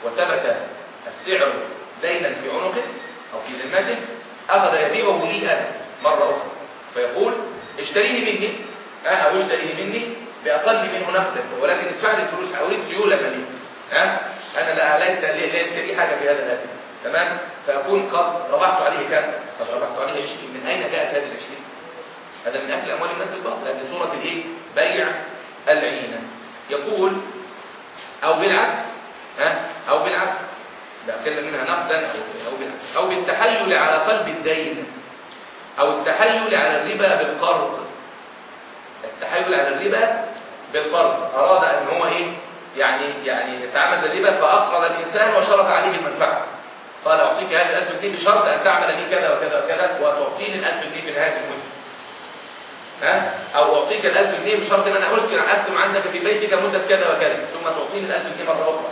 [SPEAKER 1] وثبت السعر دينا في عنقه أو في ذمته أخذ يبيعه لي أنا مرة أخرى. فيقول اشتريه مني أو اشتريه مني بأقل منه نقدا ولكن ادفع لي الفلوس أريد سيولة مالية ها؟ أنا لا ليس ليس لي حاجة في هذا الهدف تمام؟ فأكون قد ربحت عليه كم قد ربحت عليه 20 من أين جاءت هذه ال 20 هذا من أكل أموال الناس بالباطل هذه صورة الإيه؟ بيع العينة. يقول أو بالعكس ها؟ أو بالعكس. بأكل منها نقدا أو بالعكس. أو بالتحيل على قلب الدين. أو التحيل على الربا بالقرض. التحيل على الربا بالقرض. أراد أن هو إيه؟ يعني يعني يتعامل بالربا فأقرض الإنسان وشرط عليه المنفعة قال أعطيك هذه الألف جنيه بشرط أن تعمل لي كذا وكذا وكذا وتعطيني الألف جنيه في نهاية المدة. ها؟ أو أعطيك الألف جنيه بشرط أن أنا أسكن أسكن عندك في بيتك مدة كذا وكذا ثم تعطيني الألف جنيه مرة أخرى.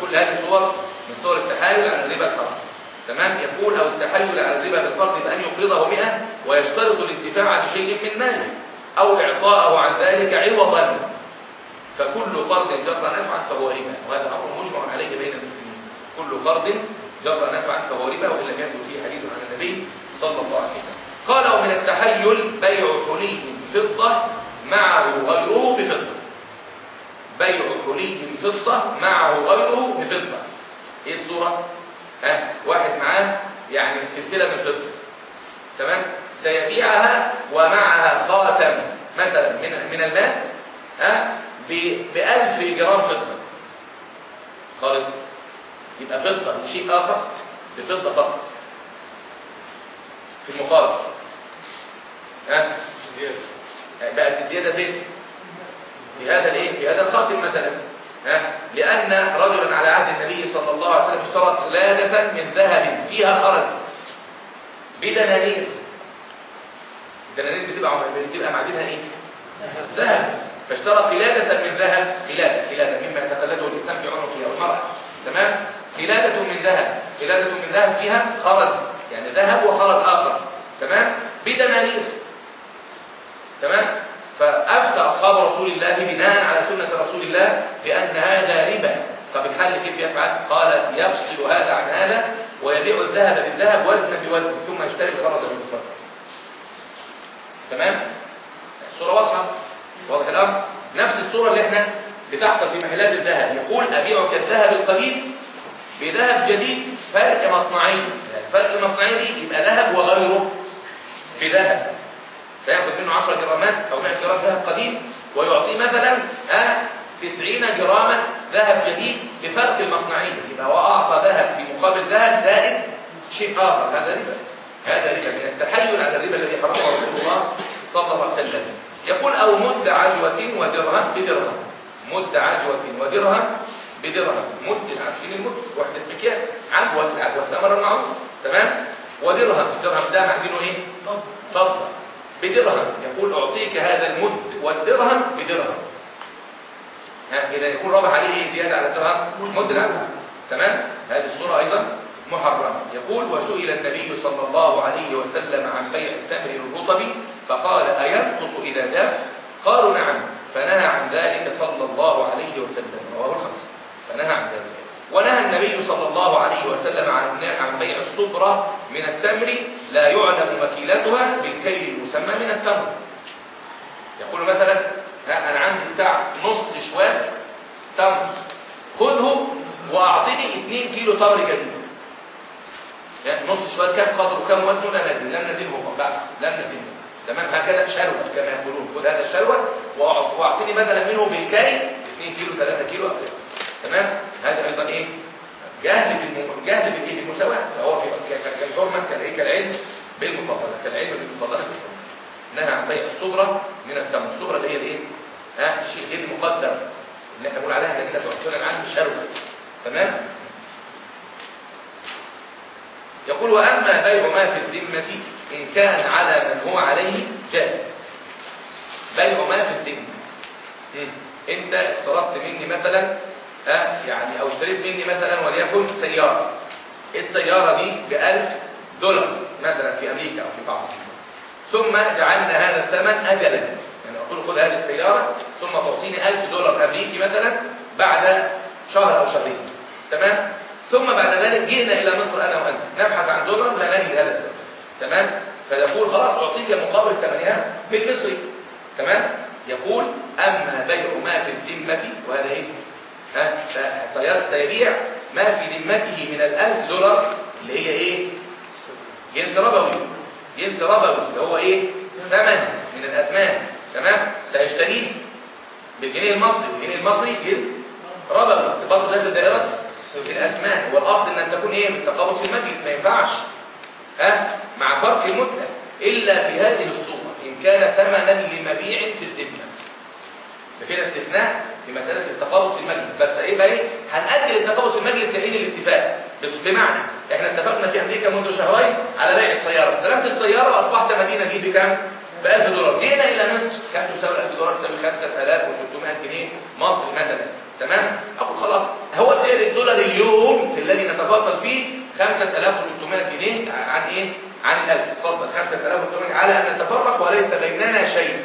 [SPEAKER 1] كل هذه صور من صور التحايل على الربا الحرام تمام؟ يقول أو التحايل على الربا بالقرض بأن يقرضه 100 ويشترط الانتفاع بشيء من ماله أو إعطاءه عن ذلك عوضا. فكل قرض جر نفعا فهو ربا. وهذا أمر مجمع عليه بين المسلمين. كل قرض جر نفعا فهو ربا وإن لم يثبت فيه حديث عن النبي صلى الله عليه وسلم. قال ومن التحيل بيع حلي فضة معه غيره بفضة. بيع حلي فضة معه غيره بفضة. إيه الصورة؟ ها واحد معاه يعني سلسلة من فضة. تمام؟ سيبيعها ومعها خاتم مثلا من من الماس ها بألف جرام فضة. خالص. يبقى فضة شيء آخر بفضة فقط. في المقابل. ها؟ بقت الزيادة فين؟ في هذا الإيه؟ في هذا الخاتم مثلا. ها؟ لأن رجلا على عهد النبي صلى الله عليه وسلم اشترى قلادة من ذهب فيها خرز بدنانير الدنانير بتبقى بتبقى معدنها إيه؟ ذهب. فاشترى قلادة من ذهب قلادة قلادة مما يتقلده الإنسان في عنقه أو المرأة تمام؟ قلادة من ذهب. قلادة من ذهب فيها خرز يعني ذهب وخرز آخر. تمام؟ بدنانير تمام؟ فأفتى أصحاب رسول الله بناء على سنة رسول الله بأن هذا ربا. طب الحل كيف يفعل؟ قال يفصل هذا عن هذا ويبيع الذهب بالذهب وزنا بوزن ثم يشتري الخرز بالخرز تمام؟ الصورة واضحة؟ واضح الأمر؟ نفس الصورة اللي إحنا بتحصل في محلات الذهب. يقول أبيعك الذهب القديم بذهب جديد فرق مصنعي فرق مصنعي دي يبقى ذهب وغيره بذهب فياخد منه 10 جرامات أو 100 جرام ذهب قديم ويعطيه مثلا ها 90 جراما ذهب جديد بفرق المصنعية يبقى هو أعطى ذهب في مقابل ذهب زائد شيء آخر. هذا ربا. هذا ربا من التحيل على الربا الذي حرمه رسول الله صلى الله عليه وسلم. يقول أو مد عجوة ودرهم بدرهم. مد عجوة ودرهم بدرهم. مد عارفين المد وحدة مكيال عجوة العجوة الثمرة المعروفة تمام؟ ودرهم الدرهم ده معدنه إيه؟ فضة. بدرهم. يقول أعطيك هذا المد والدرهم بدرهم. ها إذا يكون رابح عليه إيه؟ زيادة على الدرهم. مد العجوة تمام؟ هذه الصورة أيضا محرم يقول وسئل النبي صلى الله عليه وسلم عن بيع التمر الرطب فقال أينقص إذا جاف؟ قالوا نعم. فنهى عن ذلك صلى الله عليه وسلم. رواه الخمسة. فنهى عن ذلك. ونهى النبي صلى الله عليه وسلم عن بيع الصبرة من التمر لا يعلم مكيلتها بالكيل المسمى من التمر. يقول مثلا أنا عندي بتاع نص شوال تمر. خذه وأعطني 2 كيلو تمر جديد. نص شوال كم قدره كم وزنه؟ لا ندري لن نزله بعد لن نزله تمام؟ هكذا شروة كما يقولون. خذ هذا الشروة وأعطني بدلا منه بالكاي 2 كيلو 3 كيلو أبدا تمام؟ هذا أيضا إيه؟ جهل بالم... جهل بالإيه؟ بالمساواة. فهو في كالحرمة كالعلم بالمفاضله كالعلم بالمفاضله في الحرمة. نهى عن بيع الصبرة من التمر الصغرى اللي هي الإيه؟ ها؟ الشيء غير المقدر اللي إحنا بنقول عليها لكنها تؤثر عنه شروه تمام؟ يقول وأما بيع ما في الذمة إن كان على من هو عليه جاز. بيع ما في الذمة. مم. أنت اقترضت مني مثلا ها؟ يعني أو اشتريت مني مثلا وليكن سيارة. السيارة دي؟ ب 1000 دولار مثلا في أمريكا أو في بعض ثم جعلنا هذا الثمن اجلا. يعني أقول خذ هذه السيارة ثم تعطيني 1000 دولار أمريكي مثلا بعد شهر أو شهرين. تمام؟ ثم بعد ذلك جئنا إلى مصر أنا وأنت. نبحث عن دولار لا نجد هذا الدولار. تمام؟ فيقول خلاص أعطيك مقابل ثمنها بالمصري تمام؟ يقول أما بيع ما في الذمة وهذا إيه؟ سيبيع ما في ذمته من الألف دولار اللي هي إيه؟ جنس ربوي. جنس ربوي اللي هو إيه؟ ثمن من الأثمان. تمام؟ سيشتريه بالجنيه المصري. الجنيه المصري جنس ربوي. برضه داخل دائره الأثمان. والاصل ان تكون إيه؟ بالتقابض في المجلس. ما ينفعش ها مع فرق المده إلا في هذه الصورة. إن كان ثمنا لمبيع في الذمة. ده كده استثناء في مسألة التقابض في المجلس. بس يبقى إيه هنأجل التقابض في المجلس لحين الاستفادة. بس بمعنى إحنا اتفقنا في أمريكا منذ شهرين على بيع السيارة. استلمت السيارة وأصبحت مدينة دي بكام ب 1000 دولار. جينا إلى مصر. كانت تساوي 1000 دولار تساوي 5300 جنيه مصري مثلا. تمام؟ أقول خلاص. هو سعر الدولار اليوم في الذي نتفاصل فيه 5300 جنيه. عن إيه؟ عن ال1000 اتفضل. 5300 على أن نتفرق وليس بيننا شيء.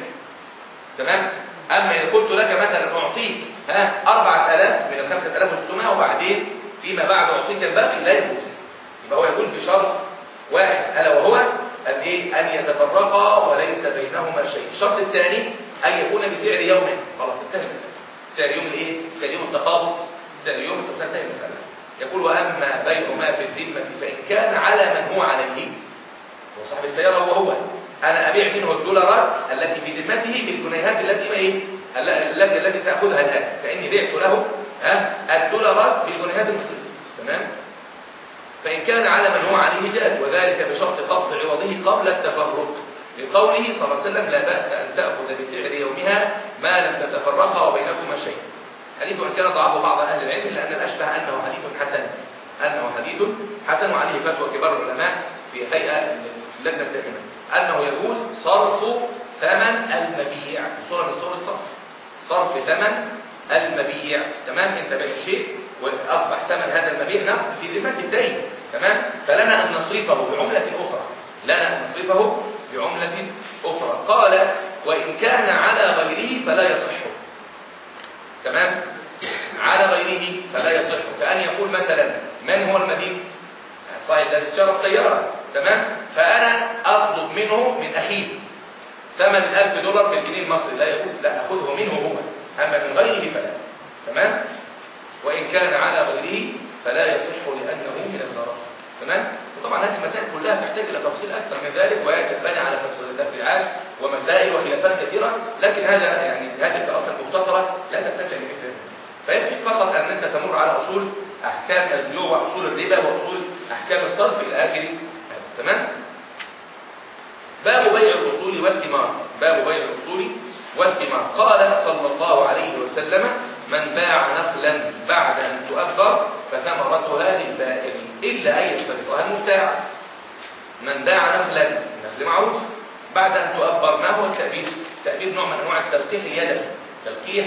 [SPEAKER 1] تمام؟ أما إذا قلت لك مثلا أعطيك ها 4000 من ال 5600 وبعدين فيما بعد أعطيك الباقي لا يجوز. يبقى هو يقول بشرط واحد ألا وهو أن إيه؟ أن يتفرقا وليس بينهما شيء. الشرط الثاني أن يكون بسعر يوم. خلاص انتهى المسألة. سعر يوم الايه سعر يوم التقابض سعر يوم تنتهي المسألة. يقول وأما بيع ما في الذمة فإن كان على من هو عليه هو صاحب السيارة هو هو. أنا أبيع منه الدولارات التي في ذمته بالجنيهات التي ما إيه التي التي سأخذها الآن. فإني بعت له ها الدولارات بالجنيهات المصرية. تمام؟ فإن كان على من هو عليه جاز وذلك بشرط خفض عوضه قبل التفرق. لقوله صلى الله عليه وسلم لا بأس أن تأخذ بسعر يومها ما لم تتفرقا وبينكما شيء. حديث وإن كان ضعفه بعض أهل العلم لأن الأشبه أنه حديث حسن. أنه حديث حسن وعليه فتوى كبار العلماء في هيئة اللجنه الدائمه أنه يجوز صرف ثمن المبيع. صوره من صور الصرف. صرف ثمن المبيع. تمام؟ انت بعت شيء وأصبح ثمن هذا المبيع نقد في ذمة الدين. تمام؟ فلنا أن نصرفه بعملة أخرى. لنا أن نصرفه بعملة أخرى. قال وإن كان على غيره فلا يصح. تمام؟ على غيره فلا يصح. كأن يقول مثلا من هو المدين صاحب الذي اشترى السيارة. تمام؟ فأنا أطلب منه من أخيه. ثمن الألف دولار بالجنيه المصري. لا يجوز لا أخذه منه هو. أما من غيره فلا. تمام؟ وإن كان على غيره فلا يصح لأنه من الضرر. تمام؟ وطبعا هذه المسائل كلها تحتاج إلى تفصيل أكثر من ذلك ويتبني على تفريعات ومسائل وخلافات كثيرة. لكن هذا يعني هذه الدراسة المختصرة لا تتسع لمثل فيكفي فقط أن أنت تمر على أصول أحكام البيوع واصول الربا وأصول أحكام الصرف إلى آخره. تمام؟ باب بيع الأصول والثمار. باب بيع الأصول والثمار. قال صلى الله عليه وسلم من باع نخلا بعد أن تؤبر فثمرتها للبائع إلا أن يستبقها المبتاع. من باع نخلا النخل معروف بعد أن تؤبر ما هو التأبير التأبير نوع من أنواع التلقيح اليدوي تلقيح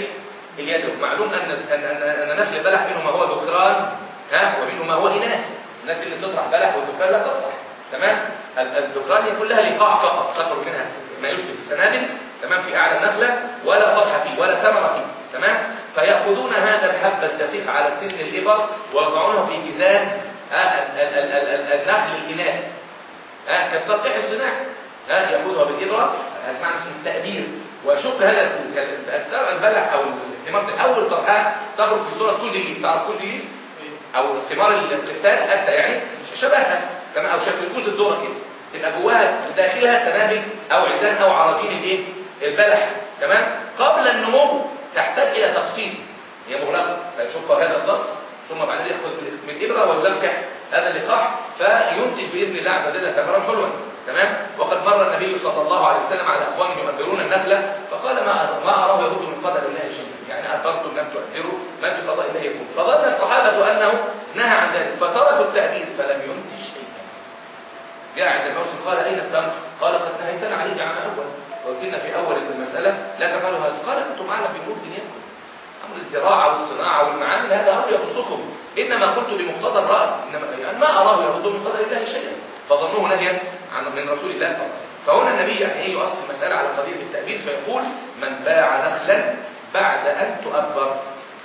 [SPEAKER 1] اليدوي معلوم ان ان أن, نخل البلح منه ما هو ذكران ها ومنه ما هو إناث. النخل اللي تطرح بلح والذكران لا تطرح. تمام؟ الذكران يكون لها لقاح فقط تخرج منها. ما يشبه السنابل تمام؟ في أعلى النخلة ولا فرح فيه ولا ثمرة فيه. تمام؟ فيأخذون هذا الحب الدقيق على سن الإبر ويضعونه في كيزان النخل الإناث. كالتلقيح الصناعي يأخذها بالإبرة. هذا معنى اسمه التأبير. ويشق هذا البلح أو الثمار أول طرحه تخرج في صورة كوز ليف تعرف كوز ليف أو ثمار القتال حتى يعني شبهها. تمام؟ أو شكل كوز الذره كده. تبقى جواها داخلها سنابل أو عيدان أو عراجين الإيه؟ البلح. تمام؟ قبل النمو تحتاج إلى تفصيل. هي مغلقة. فيشق هذا الضغط. ثم بعدين يأخذ بالابره ويلقح هذا اللقاح. فينتج بإذن الله عز وجل ثمرا حلوا تمام؟ وقد مر النبي صلى الله عليه وسلم على اخوان يؤبرون النخلة. فقال ما ما أراه يرد من قدر الله شيئا. يعني ابرتم لم تؤبروا ما في قضاء الله يكون. فظن الصحابة أنه نهى عن ذلك. فتركوا التأبير فلم ينتج جاء عند الموسم قال أين التمر؟ قال قد نهيتنا عليه عام اول قلت لنا في أول المسألة لا تفعلوا هذا. قال أنتم أعلم بامور دنياكم أمر الزراعة والصناعة والمعامل هذا أمر يخصكم. إنما قلت بمقتضى الرأي إنما يعني ما أراه يرد من قدر الله شيئا. فظنوه نهيا عن من رسول الله صلى الله عليه وسلم. فهنا النبي يعني إيه يؤصل المسألة على قضية التأبير فيقول من باع نخلا بعد أن تؤبر.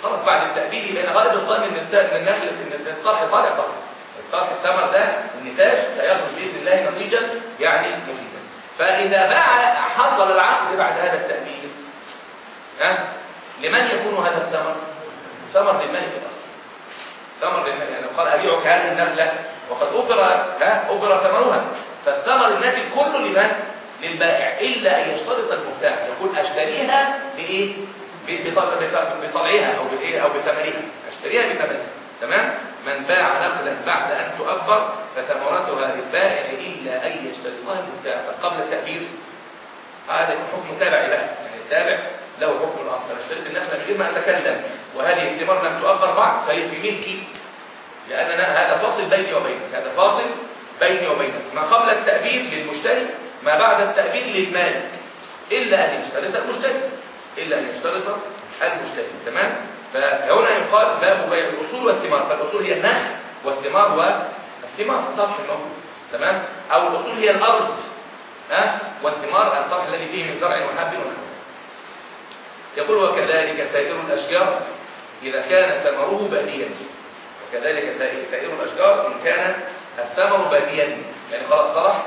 [SPEAKER 1] خلاص بعد التأبير يبقى غالب الظن ان النخل ان الطرح طالع طبعا الطرح الثمر ده النتاج سيخرج بإذن الله نتيجه يعني مفيدا. فإذا باع حصل العقد بعد هذا التأبير ها؟ لمن يكون هذا الثمر؟ ثمر للملك الأصلي. ثمر للملك يعني قال أبيعك هذه النخلة وقد أبر ها؟ أبر ثمرها فالثمر الناتج كله لمن؟ للبائع إلا أن يشترط المبتاع يقول أشتريها بإيه؟ بطلعها أو بإيه؟ أو بثمرها أشتريها بثمرها تمام؟ من باع نخلا بعد أن تؤبر فثمرتها للبائع إلا أن يشترطها المبتاع فقبل التأبير هذا حكم تابع بقى يعني التابع له حكم الأصل. أنا اشتريت النخلة من غير ما أتكلم. وهذه الثمار لم تؤبر بعد فهي في ملكي. لأننا هذا فاصل بيني وبينك. هذا فاصل بيني وبينك. ما قبل التأبير للمشتري ما بعد التأبير للمالك. إلا أن يشترط المشتري. إلا أن يشترط المشتري. تمام؟ فهنا يقال باب بيع الأصول والثمار. فالأصول هي النخل والثمار والثمار طرح الموجود تمام؟ أو الأصول هي الأرض ها؟ والثمار الطرح الذي فيه من زرع وحب. يقول وكذلك سائر الأشجار إذا كان ثمره باديا. وكذلك سائر الأشجار إن كان الثمر باديا. يعني خلاص طرح.